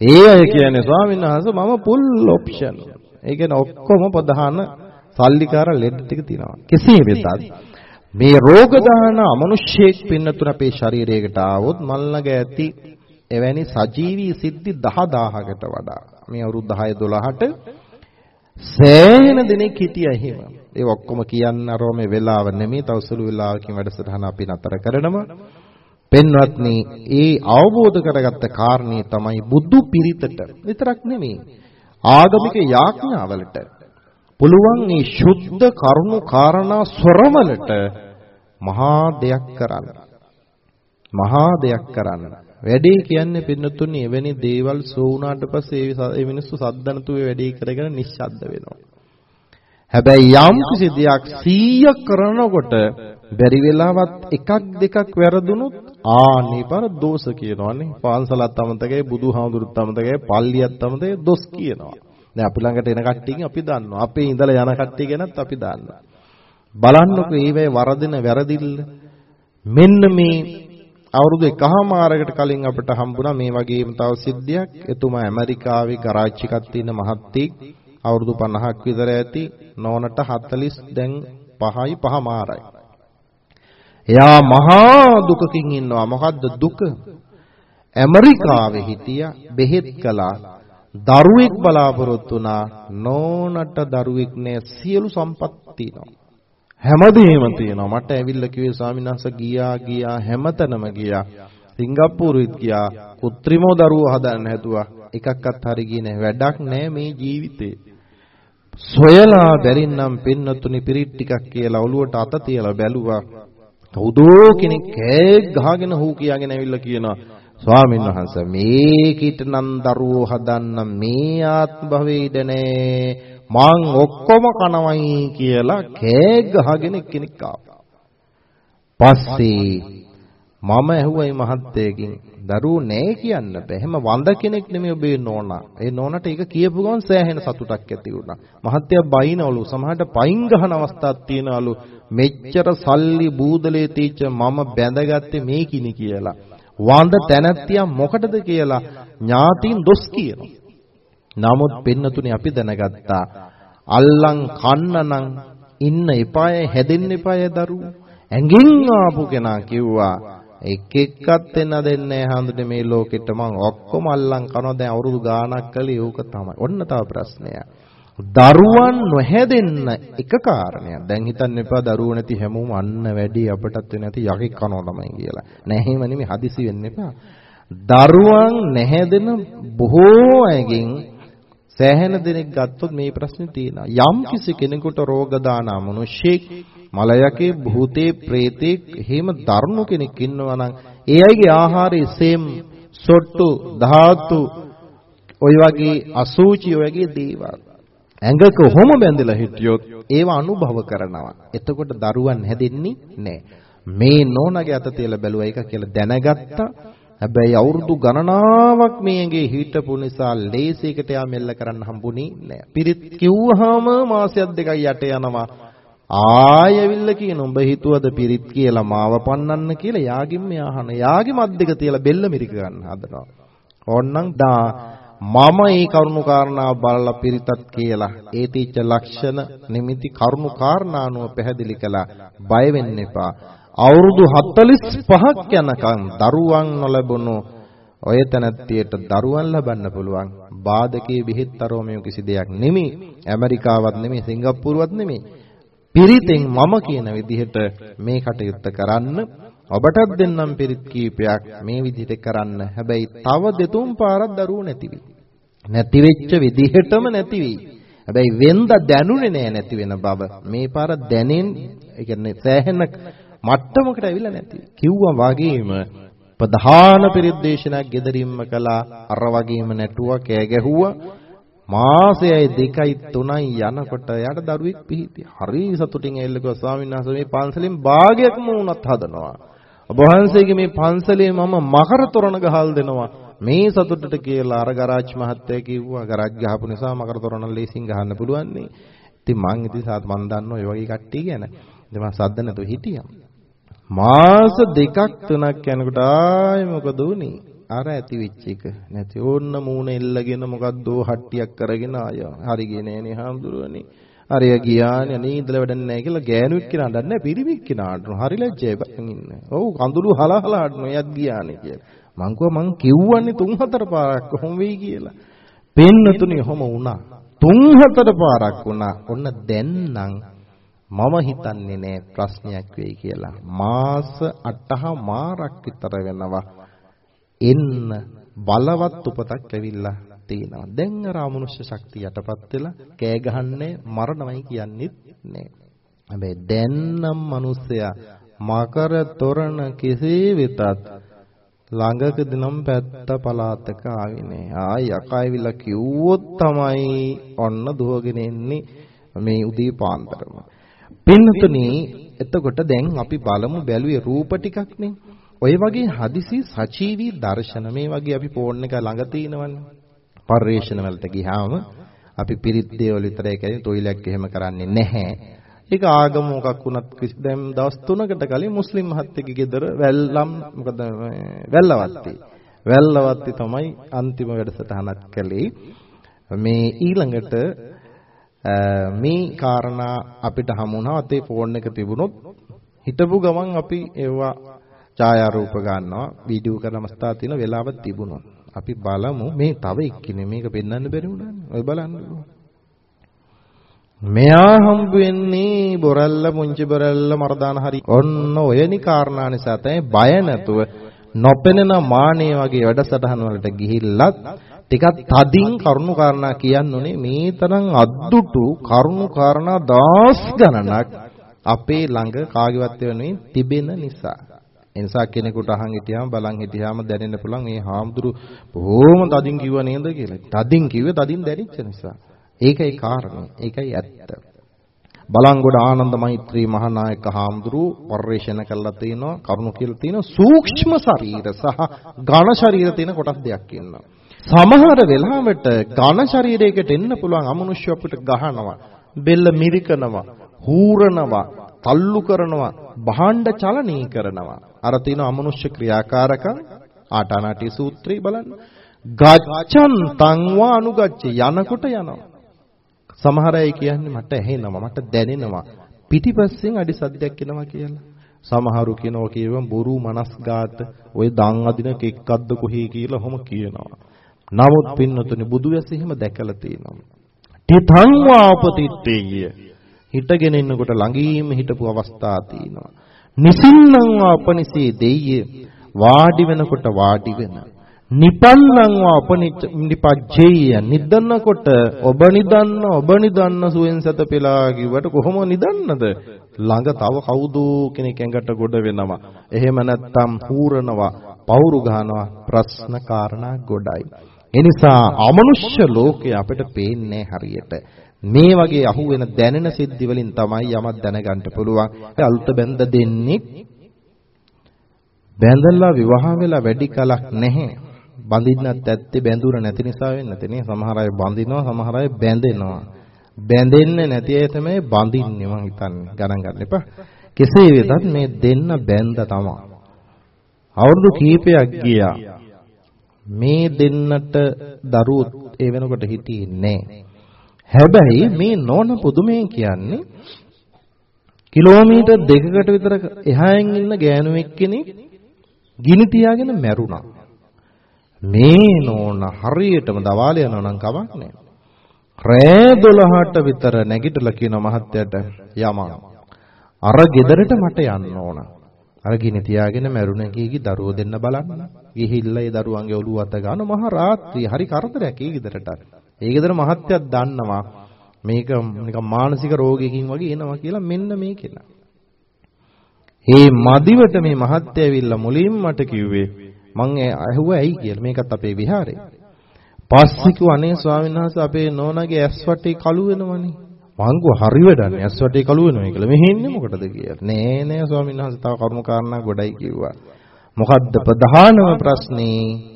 ඒ අය කියන්නේ ස්වාමීන් වහන්සේ මම ෆුල් ඔප්ෂන්. ඒ කියන්නේ ඔක්කොම ප්‍රධාන සල්ලිකාර ලෙඩ ටික තියෙනවා. කෙසේ වෙතත් මේ රෝග දාන අමනුෂ්‍යයෙක් පින්නතුන අපේ ශරීරයකට ආවොත් මල්නග ඇති එවැනි සජීවී සිද්ධි 10000කට වඩා මේ අවුරුදු 10 12ට සෑහෙන දිනක් හිටියා එහෙම. ඒ ඔක්කොම කියන්න අරව මේ වෙලාව නෙමෙයි තව සුළු වෙලාවකින් වැඩසටහන අපි නතර කරනවා. පෙන්වත්නි, ඒ අවබෝධ කරගත්ත කාරණේ තමයි බුදු පිරිතට විතරක් නෙමෙයි ආගමික යාඥාවලට පුළුවන් මේ සුද්ධ කරුණු කාරණා ස්වරවලට මහා දෙයක් කරන්න. මහා දෙයක් කරන්න. වැඩේ කියන්නේ පින්නතුනි එවැනි දේවල් සෝුණාට පස්සේ ඒ මිනිස්සු සද්දනතුවේ වැඩේ කරගෙන නිශ්ශබ්ද වෙනවා. හැබැයි යම් කිසි දෙයක් 100 කරනකොට බැරි වෙලාවත් එකක් දෙකක් වැරදුනොත් ආනේ පර දෝෂ කියනවානේ. පාන්සලත් අමතකයි බුදුහාමුදුරුත් අමතකයි පල්ලියත් අමතකයි දොස් කියනවා. දැන් අපි ළඟට එන කට්ටියකින් අපි දන්නවා. අපේ ඉඳලා යන කට්ටිය ගැනත් අපි දන්නවා. බලන්නකෝ ඒවේ වරදින වැරදිල්ල. මෙන්න මේ අවුරුදු එකහමාරකට කලින් අපිට හම්බුණා මේ වගේම තව සිද්ධියක්. එතුමා ඇමරිකාවේ ගරාජ් එකක් තියෙන මහත්තයෙක් අවුරුදු 50ක් විතර ඇති නෝනට 40 දැන් 5යි 5 මාරයි. එයා මහා දුකකින් ඉන්නවා. මොකද්ද දුක? ඇමරිකාවේ හිටියා බෙහෙත් කළා දරුවෙක් බලාපොරොත්තු වුණා නෝනට දරුවෙක් නෑ සියලු සම්පත් තියෙනවා. හැමදේම තියෙනවා. මට ඇවිල්ලා කිව්වේ ස්වාමීන් වහන්සේ ගියා ගියා හැමතැනම ගියා. සිංගප්පූරුවෙත් ගියා. කෘත්‍රිමව දරුවෝ හදන්න හැදුවා. එකක්වත් හරි ගියේ නෑ. වැඩක් නෑ මේ ජීවිතේ. සොයලා බැරින්නම් පින්නතුනි පිරිත් ටිකක් කියලා ඔළුවට අත තියලා බැලුවා. කවුදෝ කෙනෙක් කෑග් ගහගෙන හූ කියාගෙන ඇවිල්ලා කියනවා ස්වාමීන් වහන්සේ මේකිට නම් දරුවෝ හදන්න මේ ආත්ම භවෙයිද නේ මං ඔක්කොම කනවයි කියලා කෑ ගහගෙන කෙනෙක් ආවා. පස්සේ මම ඇහුවයි මහත්තයකින් දරුවෝ නෑ කියන්න බෑ. එහෙම වඳ කෙනෙක් නෙමෙයි ඔබේ නෝනා. ඒ නෝනට ඒක කියපු ගමන් සෑහෙන සතුටක් ඇති වුණා. මහත්තයා බයිනවලු සමහරට පයින් ගහන අවස්ථාවක් තියෙනවලු. මෙච්චර සල්ලි බූදලේ තීච්ච මම බැඳගත්තේ මේකිනි කියලා. වඳ තැනැත්තියා මොකටද කියලා ඥාතීන් දොස් කියනවා. නමුත් පින්නතුනේ අපි දැනගත්තා අල්ලන් කන්නනම් ඉන්න එපාය හැදෙන්න එපාය දරුවෝ. ඇඟින් ආපු කෙනා කිව්වා එක් එක්කත් එන්න දෙන්නේ හඳුනේ මේ ලෝකෙට මං ඔක්කොම අල්ලන් කනවා දැන් අවුරුදු ගාණක් කලේ ඕක තමයි. ඔන්න තව ප්‍රශ්නයක්. දරුවන් නොහැදෙන්න එක කාරණයක්. දැන් හිතන්න එපා දරුවෝ නැති හැමෝම අන්න වැඩි අපටත් වෙන නැති යකෙක් කනවා තමයි කියලා. නෑ එහෙම නෙමෙයි හදිසි වෙන්න එපා. දරුවන් නැහැදෙන බොහෝ අයගෙන් සෑහෙන දෙනෙක් ගත්තොත් මේ ප්‍රශ්නේ තියෙනවා. යම් කිසි කෙනෙකුට රෝග දාන අමනුෂ්‍යෙක්, මලයකේ, භූතේ, ප්‍රේතේ, එහෙම දරුණු කෙනෙක් ඉන්නවා නම් ඒ අයගේ ආහාරය සෙම්, සොට්ටු, ධාතු, ඔය වගේ අසූචි ඔය වගේ දේවල්. ඇඟක කොහොම බැඳලා හිටියොත් ඒව අනුභව කරනවා. එතකොට දරුවන් හැදෙන්නේ නැහැ. මේ නෝනගේ අත තියලා බැලුවා ඒක කියලා දැනගත්තා. හැබැයි අවුරුදු ගණනාවක් මේ ඇඟේ හිටපු නිසා ලේසියකට යා මෙල්ල කරන්න හම්බුනේ නැහැ. පිරිත් කිව්වහම මාසයක් දෙකයි යට යනවා. ආයෙවිල්ල කියන උඹ හිතුවද පිරිත් කියලා මාව පන්නන්න කියලා යාගින් මෙහාන යාගේ මත් දෙක තියලා බෙල්ල මිරික ගන්න හදනවා. ඕන්නම් දා මම ඒ කරුණු කාරණා බලලා පිරිතත් කියලා. ඒ තීච්ච ලක්ෂණ නිමිති කරුණු කාරණානුව පැහැදිලි කළා. බය වෙන්න එපා. අවුරුදු 45ක් යනකම් දරුවන් නොලැබුණු ඔය තැනැත්තියට දරුවන් ලබන්න පුළුවන්. බාධකයේ බෙහෙත් අරෝමිය කිසි දෙයක් නෙමෙයි. ඇමරිකාවත් නෙමෙයි සිංගප්පූරුවත් නෙමෙයි. පිරිතෙන් මම කියන විදිහට මේ කටයුත්ත කරන්න ඔබටත් දෙන්නම් පිරිත් කීපයක් මේ විදිහට කරන්න. හැබැයි තව දෙතුන් පාරක් දරුවෝ නැති වෙයි. නැති වෙච්ච විදිහටම නැති වෙයි. හැබැයි වෙන්ද දැනුනේ නෑ නැති වෙන බව. මේ පාර දැනෙන් ඒ කියන්නේ සෑහෙන මට්ටමකට ඇවිල්ලා නැති කිව්වා වගේම ප්‍රධාන පිරිත් දේශනාවක් gederimma කළා. අර වගේම නැටුවා කෑ ගැහුවා. මාසයයි දෙකයි තුනයි යනකොට යාට දරුවෙක් පිහිටිය. හරි සතුටින් ඇවිල්ලා ස්වාමීන් වහන්සේ මේ පන්සලෙන් භාගයක්ම වුණත් හදනවා. ඔබ වහන්සේගේ මේ පන්සලේ මම මකර තොරණ ගහල් දෙනවා. මේ සතුටට කියලා අර ගරාජ් මහත්තයා කිව්වා ගරාජ් ගහපු නිසා මකර තොරණ ලේසින් ගහන්න පුළුවන් නේ. ඉතින් මං ඉතින් සාත් මන් දන්නවා ඒ වගේ කට්ටිය ගැන. ඉතින් මම සද්ද නැතුව හිටියා. මාස දෙකක් තුනක් යනකොට ආයේ මොකද උනේ? අර ඇති වෙච්ච එක නැති ඕන්න මූණ එල්ලගෙන මොකද්ද හට්ටියක් කරගෙන ආයා. හරි ගියේ නෑනේ හාමුදුරුවනේ. අරය ගියානේ නීදල වැඩක් නැහැ කියලා ගෑනුවෙක් කියලා අඬන්නේ නැහැ පිරිමික් කියලා අඬනවා. හරි ලැජ්ජයි බං ඉන්නේ. ඔව් කඳුළු හලහලා අඬනවා එයත් ගියානේ කියලා. මං කිව්වා මං කිව්වන්නේ තුන් හතර පාරක් කොහොම වෙයි කියලා. පෙන්නතුනේ ඔහොම වුණා. තුන් හතර පාරක් වුණා. ඔන්න දැන් නම් මම හිතන්නේ නෑ ප්‍රශ්නයක් වෙයි කියලා. මාස 8 මාරක් විතර වෙනවා. එන්න බලවත් උපතක් ඇවිල්ලා තියෙනවා. දැන් අර අමනුෂ්‍ය ශක්තිය යටපත් වෙලා කෑ ගහන්නේ මරණමයි කියන්නේත් නෑ. හැබැයි දැන් නම් මිනිස්සයා මකර තොරණ කෙසේ වෙතත් ළඟකදී නම් පැත්ත පලාතක ආවේ නෑ. ආයි යකායිවිලා කිව්වොත් තමයි ඔන්න දුවගෙන එන්නේ මේ උදේ පාන්දරම. පින්නතුනි එතකොට දැන් අපි බලමු බැලුවේ රූප ටිකක්නේ. ඔය වගේ හදිසි සචීවී දර්ශන මේ වගේ අපි ෆෝන් එක ළඟ තියෙනවනේ. පරිේශන වලට ගියාම අපි පිරිත් දේවල් විතරයි කරන්නේ තොইলයක් එහෙම කරන්නේ නැහැ. ඒක ආගම මොකක් වුණත් දැන් දවස් 3කට කලින් මුස්ලිම් මහත්තයෙක්ගේ ගෙදර වැල්ලම් මොකද වැල්ලවත්ති. වැල්ලවත්ති තමයි අන්තිම වැඩසටහනක් කළේ. මේ ඊළඟට මේ කාරණා අපිට හමුණා අතේ ෆෝන් එක තිබුණොත් හිටපු ගමන් අපි ඒවා ඡායාරූප ගන්නවා වීඩියෝ කරන අවස්ථා තියෙන වෙලාවක් තිබුණොත් අපි බලමු. මේ තව එක්කෙනෙක් මේක පෙන්වන්න බැරි වුණානේ. ඔය බලන්න මෙයා හම්බ වෙන්නේ බොරල්ල මුංචි බොරල්ල මරදාන හරි. ඔන්න ඔයනි කාරණා නිසා තමයි බය නැතුව නොපෙනෙන මානේ වගේ වැඩසටහන් වලට ගිහිල්ලත් ටිකක් තදින් කරුණු කාරණා කියන්නුනේ මේ තරම් අද්දුටු කරුණු කාරණා දහස් ගණනක් අපේ ළඟ කාගේවත් වෙනුවෙන් තිබෙන නිසා. ඒ නිසා කෙනෙකුට අහන් හිටියාම බලන් හිටියාම දැනෙන්න පුළුවන් මේ හාමුදුරු බොහොම තදින් කිව්ව නේද කියලා. තදින් කිව්වේ තදින් දැනෙච්ච නිසා. ඒකයි කාරණේ. ඒකයි ඇත්ත. බලංගොඩ ආනන්ද මෛත්‍රී මහානායක හාමුදුරු පරිශ්‍රණ කළා තිනවා කරුණු කියලා තිනවා සූක්ෂම ශරීර සහ ඝන ශරීර තියෙන කොටස් දෙකක් ඉන්නවා. සමහර වෙලාවට ඝන ශරීරයකට එන්න පුළුවන් අමනුෂ්‍ය අපිට ගහනවා, බෙල්ල මිරිකනවා, හූරනවා, තල්ලු කරනවා, භාණ්ඩ චලනී කරනවා. අර තියෙන අමනුෂ්‍ය ක්‍රියාකාරකම් ආටානාටි සූත්‍රය බලන්න. ගච්ඡන් තංවා අනුගච්ඡ යනකොට යනවා. සමහර අය කියන්නේ මට ඇහෙනවා, මට දැනෙනවා. පිටිපස්සෙන් අඩි සද්දයක් එනවා කියලා. සමහරු කියනවා කියවම් බොරු මනස්ගාත ඔය දන් අදින කෙක්කද්ද කොහේ කියලා ඔහොම කියනවා. නමුත් පින්නතුනි බුදු වැස එහෙම දැකලා තියෙනවා. තිතං වාපතිත්තේය. හිටගෙන ඉන්නකොට ළඟින්ම හිටපු අවස්ථා තියෙනවා. නිසින්නම් වාපනිසේ දෙయ్య. වාඩි වෙනකොට වාඩි වෙන. නිපන්නං වාපනිපජ්ජේය. නිදන්නකොට ඔබ නිදන්න ඔබ නිදන්න සුවෙන් සතපෙලා කිව්වට කොහොම නිදන්නද? ළඟ තව කවුද කෙනෙක් ඇඟට ගොඩ වෙනවා. එහෙම නැත්නම් හූරනවා, පවුරු ගහනවා, ප්‍රශ්න කාරණා ගොඩයි. එනිසා අමනුෂ්‍ය ලෝකේ අපිට පේන්නේ හරියට. මේ වගේ අහුවෙන දැනෙන සිද්ධි වලින් තමයි යමක් දැනගන්න පුළුවන්. ඒ අලුත බැඳ දෙන්නේ බැඳලා විවාහ වෙලා වැඩි කලක් නැහැ. බඳින්නත් ඇත්තේ බැඳුර නැති නිසා වෙන්නත් නේ. සමහර අය බඳිනවා, සමහර අය බැඳෙනවා. බැඳෙන්නේ නැති අය තමයි බඳින්නේ මං හිතන්නේ. ගණන් ගන්න එපා. කෙසේ වෙතත් මේ දෙන්න බැඳ තමයි. අවුරුදු කීපයක් ගියා. මේ දෙන්නට දරුවොත් ඒ වෙනකොට හිටියේ නැහැ. හැබැයි මේ නෝන පුදුමේ කියන්නේ කිලෝමීටර් දෙකකට විතර එහායෙන් ඉන්න ගෑනුවෙක් කෙනෙක් ගිනි තියාගෙන මැරුණා. මේ නෝන හරියටම දවාල යනවා නම් කමක් නැහැ. රෑ 12ට විතර නැගිටලා කියන මහත්තයාට යමා. අර ගෙදරට මට යන්න ඕන. අර ගිනි තියාගෙන මැරුණ කීකි දරුවෝ දෙන්න බලන්න. ගිහිල්ලා ඒ දරුවන්ගේ ඔළුව අත ගන්න මහ රාත්‍රී හරි කරදරයක් ඒ ගෙදරට. ඒ ගෙදර මහත්තයත් දන්නවා මේක නිකන් මානසික රෝගයකින් වගේ එනවා කියලා මෙන්න මේ කෙනා. ඒ මදිවට මේ මහත්තයා ඇවිල්ලා මුලින්ම මට කිව්වේ මං ඇහුවා ඇයි කියලා මේකත් අපේ විහාරේ. පස්සේ කිව්වා අනේ ස්වාමීන් වහන්සේ අපේ නෝනාගේ ඇස් වටේ කළු වෙනවනේ. මං කිව්වා හරි වැඩන්නේ ඇස් වටේ කළු වෙනවා කියලා. මෙහෙ ඉන්නේ මොකටද කියලා. නෑ නෑ ස්වාමීන් වහන්සේ තව කරුණු කාරණා ගොඩයි කිව්වා. මොකද්ද ප්‍රධානම ප්‍රශ්නේ?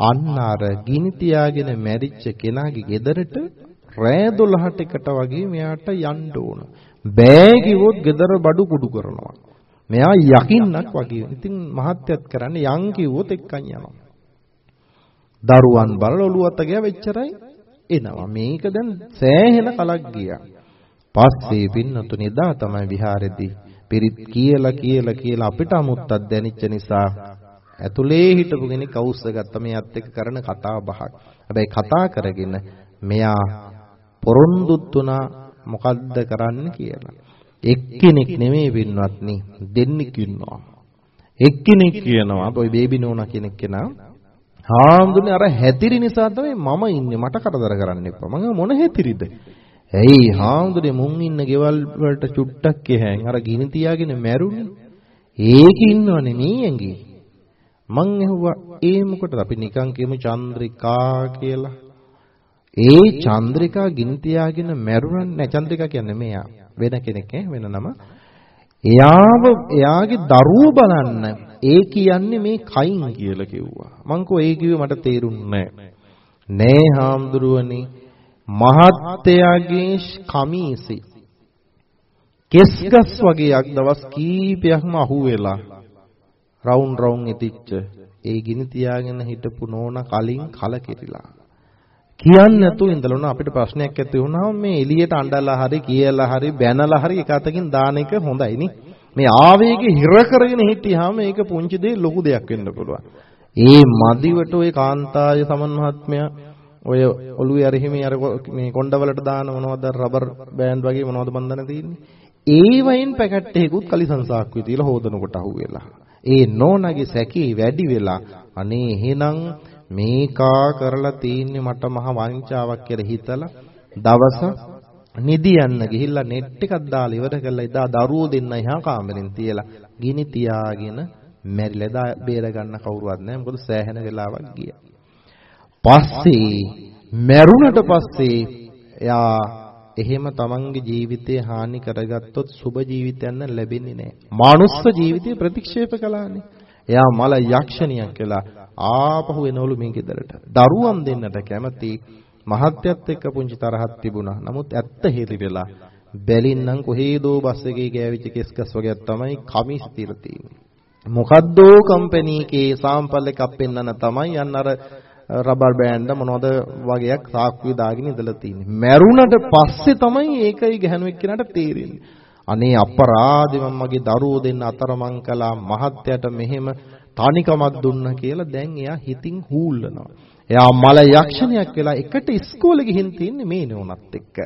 අන්න අර ගිනි තියාගෙන මැරිච්ච කෙනාගේ ගෙදරට රෑ 12ට එකට වගේ මෙයාට යන්න ඕන. බෑ කිව්වොත් ගෙදර බඩු කුඩු කරනවා. මෙයා යකින්නක් වගේ. ඉතින් මහත්යත් කරන්නේ යන් කිව්වොත් එක්කන් යනවා. දරුවන් බලලා ඔළුව අත ගියා වෙච්චරයි එනවා. මේක දැන් සෑහෙන කලක් ගියා. පස්සේ පින්නතුනේ දා තමයි විහාරෙදී පිරිත් කියලා කියලා කියලා අපිට අමුත්තක් දැනෙච්ච නිසා ඇතුලේ හිටපු කෙනෙක් අවුස්ස ගත්ත මෙයාත් එක්ක කරන කතා බහක්. හැබැයි කතා කරගෙන මෙයා පොරොන්දුත් වුණා මොකද්ද කරන්න කියලා. එක්කෙනෙක් නෙමෙයි පින්වත්නි දෙන්නෙක් ඉන්නවා. එක්කෙනෙක් කියනවා ඔය බේබි නෝනා කෙනෙක් කෙනා හාමුදුරනේ අර හැතිරි නිසා තමයි මම ඉන්නේ මට කරදර කරන්න එපා. මම මොන හැතිරිද? ඇයි හාමුදුරනේ මුන් ඉන්න ගෙවල් වලට චුට්ටක් එහෙන් අර ගිනි තියාගෙන මැරුණේ. ඒක ඉන්නවනේ මේ ඇඟේ. මං ඇහුවා ඒ මොකටද අපි නිකන් කියමු චන්ද්‍රිකා කියලා. ඒ චන්ද්‍රිකා ගිනි තියාගෙන මැරුණා නෑ චන්ද්‍රිකා කියන්නේ මෙයා වෙන කෙනෙක් වෙන නම. එයාව එයාගේ දරුවෝ බලන්න ඒ කියන්නේ මේ කයින් කියලා කිව්වා. මං කෝ ඒ කිව්වේ මට තේරුන්නේ නෑ. නෑ හාමුදුරුවනේ මහත්තයාගේ කමීසෙ කෙස්ගස් වගේක් දවස් කීපයක්ම අහුවෙලා රවුන් රවුන් ඉතිච්ච ඒ ගිනි තියාගෙන හිටපු නෝන කලින් කලකිරිලා. කියන්නේ නැතුව ඉඳලා අපිට ප්‍රශ්නයක් ඇති වුණාම මේ එළියට අඬලා හරි කියලා හරි බැනලා හරි එක අතකින් දාන එක හොඳයි නේ. මේ ආවේගේ හිර කරගෙන හිටියාම ඒක පුංචි දෙයක් ලොකු දෙයක් වෙන්න පුළුවන්. ඒ මදිවට ওই කාන්තාය සමන් මහත්මයා ඔය ඔළුවේ අර හිමේ අර මේ කොණ්ඩවලට දාන මොනවද රබර් බෑන්ඩ් වගේ මොනවද බන්ධන තියෙන්නේ? ඒ වයින් පැකට් එකකුත් කලිසංසාක්කුවේ තියලා හොදනකොට අහුවෙලා. ඒ නෝනාගේ සැකේ වැඩි වෙලා අනේ එහෙනම් මේකා කරලා තින්නේ මට මහ වංචාවක් කියලා හිතලා දවස නිදි යන්න ගිහිල්ලා නෙට් එකක් දාලා ඉවර කරලා ඉදා දරුවෝ දෙන්න එහා කාමරෙන් තියලා ගිනි තියාගෙන මැරිලා එදා බේර ගන්න කවුරුවත් නැහැ මොකද සෑහෙන වෙලාවක් ගියා. පස්සේ මැරුණට පස්සේ එයා එහෙම තමන්ගේ ජීවිතේ හානි කරගත්තොත් සුබ ජීවිතයක් ලැබෙන්නේ නැහැ. මානුස්ස ජීවිතය ප්‍රතික්ෂේප කළානේ. එයා මල යක්ෂණියක් කියලා ආපහු එනවලු මේ ගෙදරට. දරුවන් දෙන්නට කැමති මහත්යත් එක්ක පුංචි තරහක් තිබුණා. නමුත් ඇත්ත හේලි වෙලා බැලින්නම් කොහේදෝ බස් එකේ ගෑවිච්ච කෙස්කස් වගේක් තමයි කමිස් තියලා තියෙන්නේ. මොකද්දෝ කම්පැනි එකේ සාම්පල් එකක් පෙන්වන්න තමයි යන්න අර රබර් බෑන්ඩ් මොනවද වගේක් සාක්කුවේ දාගෙන ඉඳලා තියෙන්නේ. මැරුණට පස්සේ තමයි ඒකයි ගැහණු එක්කෙනාට තේරෙන්නේ. අනේ අපරාධෙ මම මගේ දරුවෝ දෙන්න අතරමං කළා මහත්යට මෙහෙම තනිකමක් දුන්නා කියලා දැන් එයා හිතින් හූල්ලනවා. එයා මල යක්ෂණයක් වෙලා එකට ඉස්කෝලේ ගිහින් තින්නේ මේ නෝනත් එක්ක.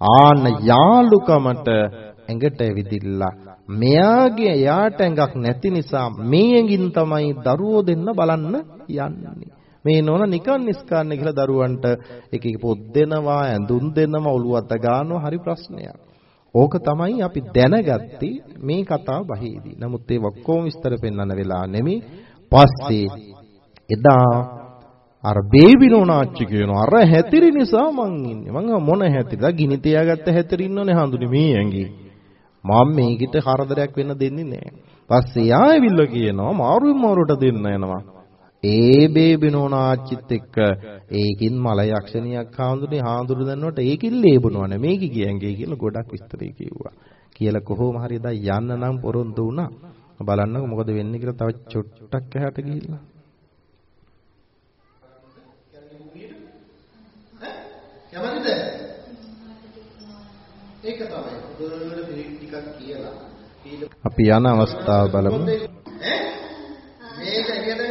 ආන්න යාළුකමට ඇඟට ඇවිදිලා මෙයාගේ එයාට ඇඟක් නැති නිසා මේ ඇඟින් තමයි දරුවෝ දෙන්න බලන්න යන්නේ. මේ නෝන නිකන් නිස්කාන්නේ කියලා දරුවන්ට එක එක පොත් දෙනවා, ඇඳුම් දෙනවා, ඔළුව අත ගන්නවා හරි ප්‍රශ්නයක්. ඕක තමයි අපි දැනගත්තේ මේ කතාව බහිදී. නමුත් ඒ ඔක්කොම විස්තර පෙන්වන්න වෙලා නෙමෙයි. පස්සේ එදා අර බේබි නෝනාච්චි කියනවා අර හැතිරි නිසා මං ඉන්නේ. මං මොන හැතිරිද? ගිනි තියාගත්ත හැතිරි ඉන්නෝනේ හඳුනේ මේ ඇඟේ. මම මේකිට කරදරයක් වෙන්න දෙන්නේ නැහැ. පස්සේ ආයෙවිල්ල කියනවා මාරුවෙන් මාරුවට දෙන්න යනවා. ඒ බේබිනෝනාච්චිත් එක්ක ඒකින් මල යක්ෂණියක් හාඳුනේ හාඳුරු දන්නවට ඒකින් ලේබුණවනේ මේක කියන්නේ කියලා ගොඩක් විස්තරේ කිව්වා. කියලා කොහොම හරි දා යන්න නම් පොරොන්දු වුණා. බලන්නකො මොකද වෙන්නේ කියලා තව චොට්ටක් ඇහැට ගිහිල්ලා. යමනද? ඒක තමයි. දුරවල ටිකක් කියලා. අපි යන අවස්ථාව බලමු. ඈ මේක ඇගියට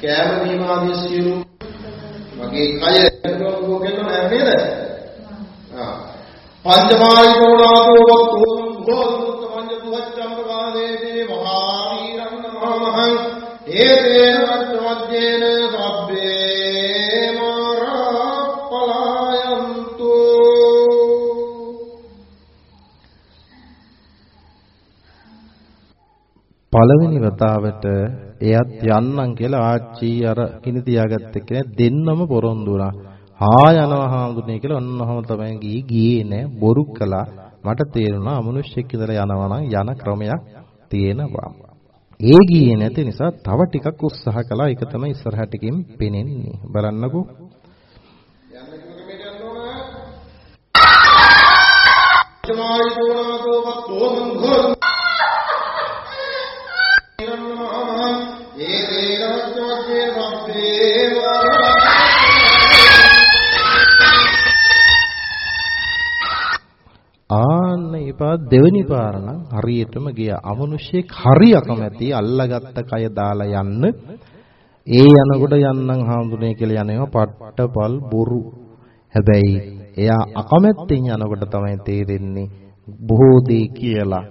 කෑම බීම ආදී සියලු මගේ කය ගෝකෙන්න නෑ නේද? ආ පංචමායිකෝණාතෝ වක්තෝ ගෝධුත් පංච දුවච්ඡම්පකාදේතේ මහා වීරං නමහං ඒතේන වච්චවද්දේන සබ්බේ පළවෙනි වතාවට එයත් යන්නම් කියලා ආච්චි අර කිනි තියාගත්ත කෙනෙක් දෙන්නම පොරොන්දු වුණා. ආ යනවා හාමුදුරනේ කියලා ඔන්නවම තමයි ගියේ ගියේ නෑ බොරු කළා. මට තේරුණා අමනුෂ්‍යෙක් ඉඳලා යනවා නම් යන ක්‍රමයක් තියෙනවා. ඒ ගියේ නැති නිසා තව ටිකක් උත්සාහ කළා. ඒක තමයි ඉස්සරහට ටිකෙන් පෙනෙන්නේ. බලන්නකෝ. ජමායි දෝනාතෝ වත්තෝ සංඝෝ ආන්න එපා දෙවෙනි පාර නම් හරියටම ගියා. අමනුෂ්‍යෙක් හරි අකමැති අල්ලගත්ත කය දාලා යන්න. ඒ යනකොට යන්නම් හාමුදුරනේ කියලා යනවා පට්ටපල් බොරු. හැබැයි එයා අකමැත්තෙන් යනකොට තමයි තේරෙන්නේ බොහෝ දේ කියලා.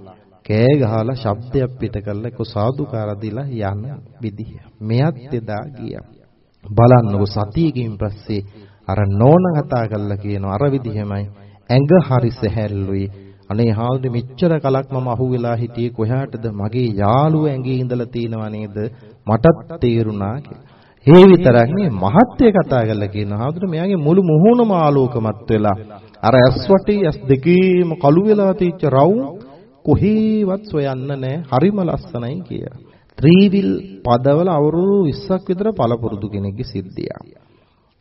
කෑ ගහලා ශබ්දයක් පිට කරලා ඒක සාදුකාර දීලා යන විදිහ. මෙයත් එදා ගියා. බලන්නකො සතියකින් පස්සේ අර නෝන කතා කරලා කියනවා අර විදිහමයි ඇඟ හරි සැහැල්ලුයි. අනේ හාමුදුරනේ මෙච්චර කලක් මම අහුවෙලා හිටියේ කොහාටද මගේ යාළුව ඇඟේ ඉඳලා තියෙනවා නේද මටත් තේරුණා කියලා. ඒ විතරක් නෙවෙයි මහත්ය කතා කරලා කියනවා හාමුදුරනේ මෙයාගේ මුළු මුහුණම ආලෝකමත් වෙලා අර ඇස් වටේ ඇස් දෙකේම කළු වෙලා තිච්ච රවුම් කොහේවත් සොයන්න නැහැ හරිම ලස්සනයි කියලා. ත්‍රිවිල් පදවල අවුරුදු 20ක් විතර පළපුරුදු කෙනෙක්ගේ සිද්ධියක්.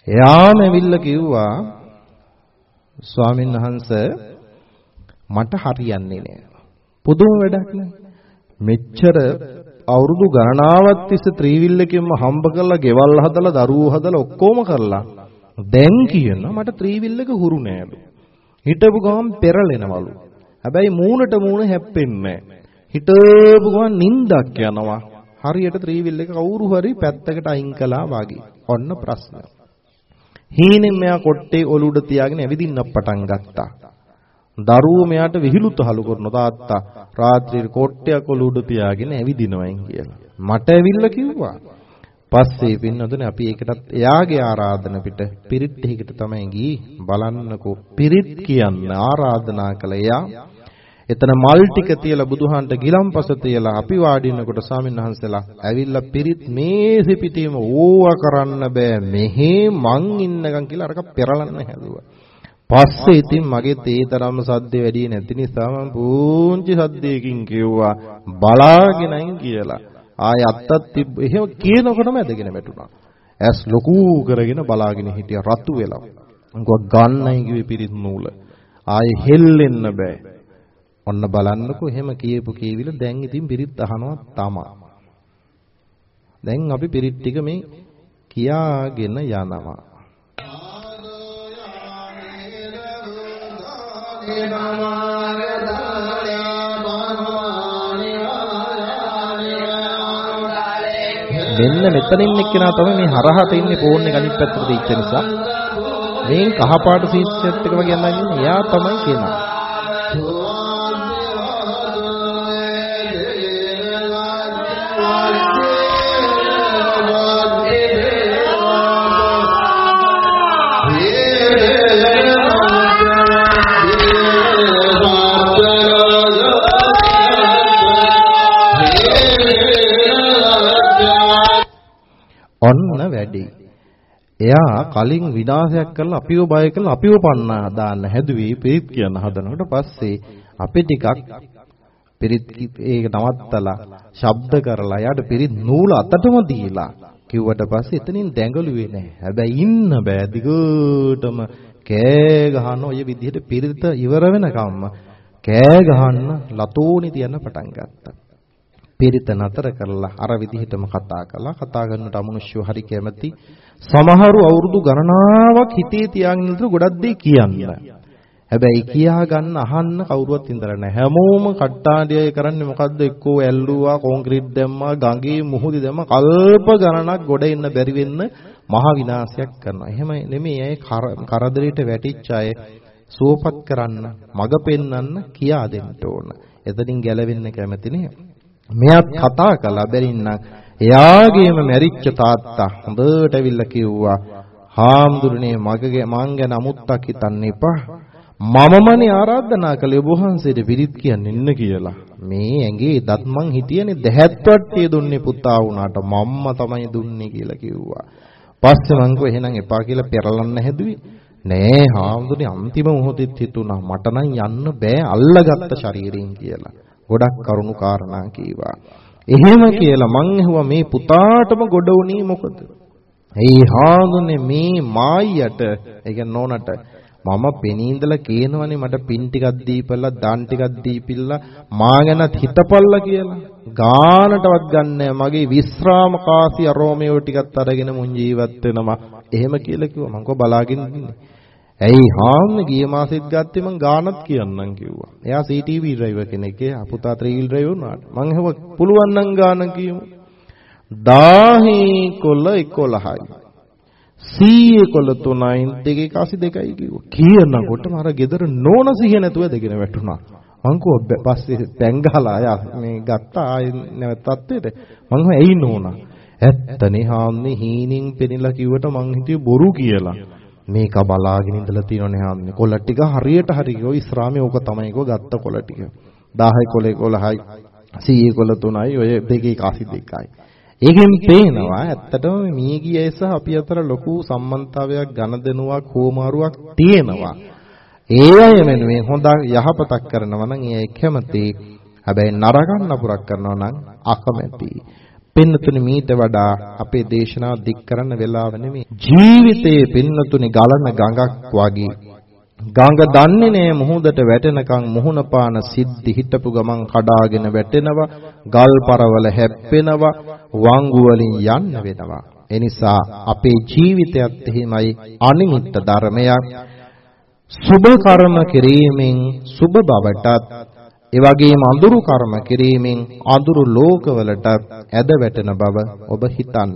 එයාම ඇවිල්ලා කිව්වා ස්වාමීන් වහන්සේ මට හරියන්නේ නෑ. පුදුම වැඩක් නේ. මෙච්චර අවුරුදු ගණනාවක් තිස්සේ ත්‍රිවිල්ලකින්ම හම්බ කරලා ගෙවල් හදලා දරුවෝ හදලා ඔක්කොම කරලා දැන් කියනවා මට ත්‍රිවිල්ලක හුරු නෑලු. හිටපු ගමන් පෙරලෙනවලු. හැබැයි මූණට මූණ හැප්පෙන්නේ හිටපු ගමන් නිින්දක් යනවා. හරියට ත්‍රිවිල් එක කවුරු හරි පැත්තකට අයින් කළා වගේ. ඔන්න ප්‍රශ්න. හීනෙන් මෙයා කොට්ටේ ඔලුඩ තියාගෙන ඇවිදින්න පටන් ගත්තා. දරුවෝ මෙයාට විහිළුත හලු කරන තාත්තා රාත්‍රියේ කොට්ටයක් ඔලුඩ තියාගෙන ඇවිදිනවයින් කියලා. මට ඇවිල්ලා කිව්වා. පස්සේ පින්නතුනේ අපි ඒකටත් එයාගේ ආරාධන පිට පිරිත් එහෙකට තමයි ගියේ බලන්නකෝ පිරිත් කියන්න ආරාධනා කළ එයා එතන මල් ටික තියලා බුදුහන්ට ගිලම්පස තියලා අපි වාඩිනකොට ස්වාමීන් වහන්සේලා ඇවිල්ලා පිරිත් මේසෙ පිටේම ඕවා කරන්න බෑ මෙහෙ මං ඉන්නකම් කියලා අරක පෙරලන්න හැදුවා. පස්සේ ඉතින් මගේ තේතරම්ම සද්දේ වැඩි නැති නිසා මම පුංචි සද්දයකින් කිව්වා බලාගෙනයි කියලා. ආය අත්තක් තිබ්බ එහෙම කියනකොටම ඇදගෙන වැටුණා. ඇස් ලොකු කරගෙන බලාගෙන හිටිය රතු වෙලා. මං ගන්නයි කිව්වේ පිරිත් නූල. ආයේ හෙල්ලෙන්න බෑ. ඔන්න බලන්නකෝ එහෙම කියපු කීවිල දැන් ඉතින් පිරිත් අහනවා තමා. දැන් අපි පිරිත් ටික මේ කියාගෙන යනවා. මෙන්න මෙතනින් එක්කෙනා තමයි මේ හරහට ඉන්නේ ෆෝන් එක අනිත් පැත්තට දීච්ච නිසා. මේන් කහපාට සීට් සෙට් එක වගේ යනවා ඉන්නේ. එයා තමයි කියනවා එයා කලින් විනාශයක් කරලා අපිව බය කරලා අපිව පන්නා දාන්න හැදුවේ පිරිත් කියන හදනකොට පස්සේ අපි ටිකක් පිරිත් ඒක නවත්තලා ශබ්ද කරලා යාට පිරිත් නූල අතටම දීලා කිව්වට පස්සේ එතනින් දැඟලුවේ නැහැ. හැබැයි ඉන්න බෑ දිගටම කෑ ගහන ඔය විදිහට පිරිත ඉවර වෙනකම්ම කෑ ගහන්න ලතෝනි තියන්න පටන් ගත්තා. පිරිත නතර කරලා අර විදිහටම කතා කළා. කතා කරනට අමනුෂ්‍යව හරි කැමති. සමහරු අවුරුදු ගණනාවක් හිතේ තියාගෙන ඉඳලා ගොඩක් දේ කියන්න. හැබැයි කියා ගන්න අහන්න කවුරුවත් ඉඳලා නැහැ. හැමෝම කට්ටාඩියයි කරන්නේ මොකද්ද? එක්කෝ ඇල්ලුවා, කොන්ක්‍රීට් දැම්මා, ගඟේ මුහුදේ දැම්මා, කල්ප ගණනක් ගොඩ එන්න බැරි වෙන්න මහා විනාශයක් කරනවා. එහෙම නෙමෙයි අය කරදරයට වැටිච්ච අය සුවපත් කරන්න, මඟ පෙන්වන්න කියා දෙන්න ඕන. එතනින් ගැලවෙන්න කැමති නේ. මෙයත් කතා කළා බැරින්නම් එයාගේම මැරිච්ච තාත්තා හොඳට ඇවිල්ලා කිව්වා හාමුදුරනේ මගේ මං ගැන අමුත්තක් හිතන්න එපා මමමනේ ආරාධනා කළේ ඔබ වහන්සේට පිරිත් කියන්න ඉන්න කියලා. මේ ඇඟේ දත් මං හිටියනේ දැහැත් වට්ටිය දුන්නේ පුතා වුණාට මම්ම තමයි දුන්නේ කියලා කිව්වා. පස්සේ මං කිව්වා එහෙනම් එපා කියලා පෙරලන්න හැදුවේ. නෑ හාමුදුරනේ අන්තිම මොහොතෙත් හිතුණා මට නම් යන්න බෑ අල්ලගත්ත ශරීරයෙන් කියලා. ගොඩක් කරුණු කාරණා කීවා. එහෙම කියලා මං ඇහුවා මේ පුතාටම ගොඩ වුණේ මොකද? ඒ හාමුදුරනේ මේ මායියට ඒ කියන්නේ නෝනට මම පෙනී ඉඳලා කියනවනේ මට පින් ටිකක් දීපලා දාන් ටිකක් දීපිල්ලා මා ගැනත් හිතපල්ලා කියලා. ගානටවත් ගන්නෑ මගේ විස්රාම කාසි අරෝමේව ටිකක් අරගෙන මුන් ජීවත් වෙනවා. එහෙම කියලා කිව්වා මං කෝ බලාගෙන ඉන්නේ. ඇයි හාන්නේ ගිය මාසෙත් ගත්තේ මං ගානත් කියන්නම් කිව්වා. එයා CTV ඩ්‍රයිවර් කෙනෙක්. ඒ අපුතා ත්‍රිවිල් ඩ්‍රයිවර් වුණාට. මං ඇහුවා පුළුවන් නම් ගාන කියමු. 10 කොළ 11යි. 100 කොළ 3යි දෙකේ කාසි දෙකයි කිව්වා. කියනකොටම අර ගෙදර නෝන සිහිය නැතුව දෙගෙන වැටුණා. මං කෝ පස්සේ දැන් ගහලා ආ මේ ගත්තා ආයෙ නැවතත් තත්ත්වෙට. මං කිව්වා ඇයි නෝනා? ඇත්තනේ හාන්නේ හීනින් පෙනිලා කිව්වට මං හිතුවේ බොරු කියලා. මේක බලාගෙන ඉඳලා තියෙනනේ හාන්නේ. කොළ ටික හරියට හරි කිව්වා ඉස්රාමේ ඕක තමයි කෝ ගත්ත කොළ ටික. 10 කොළ 11යි 100 කොළ 3යි ඔය දෙකේ කාසි දෙකයි. ඒකෙන් පේනවා ඇත්තටම මියගිය සහ අපි අතර ලොකු සම්බන්ධතාවයක් ඝනදෙනුවක් හෝමාරුවක් තියෙනවා. ඒ අය වෙනුවෙන් හොඳ යහපතක් කරනවා නම් ඒ කැමති. හැබැයි නරකක් නපුරක් කරනවා නම් අකමැති. පින්නතුනි මීට වඩා අපේ දේශනාව දික් කරන්න වෙලාව නෙමෙයි. ජීවිතයේ පින්නතුනි ගලන ගඟක් වගේ. ගඟ දන්නේ නෑ මුහුදට වැටෙනකන් මුහුණ පාන සිද්ධි හිටපු ගමන් කඩාගෙන වැටෙනවා ගල් පරවල හැප්පෙනවා වංගු වලින් යන්න වෙනවා. එනිසා අපේ ජීවිතයත් එහෙමයි අනිමිත්ත ධර්මයක්. සුභ කර්ම කිරීමෙන් සුභ බවටත් ඒ වගේම අඳුරු කර්ම කිරීමෙන් අඳුරු ලෝකවලටත් ඇද වැටෙන බව ඔබ හිතන්න.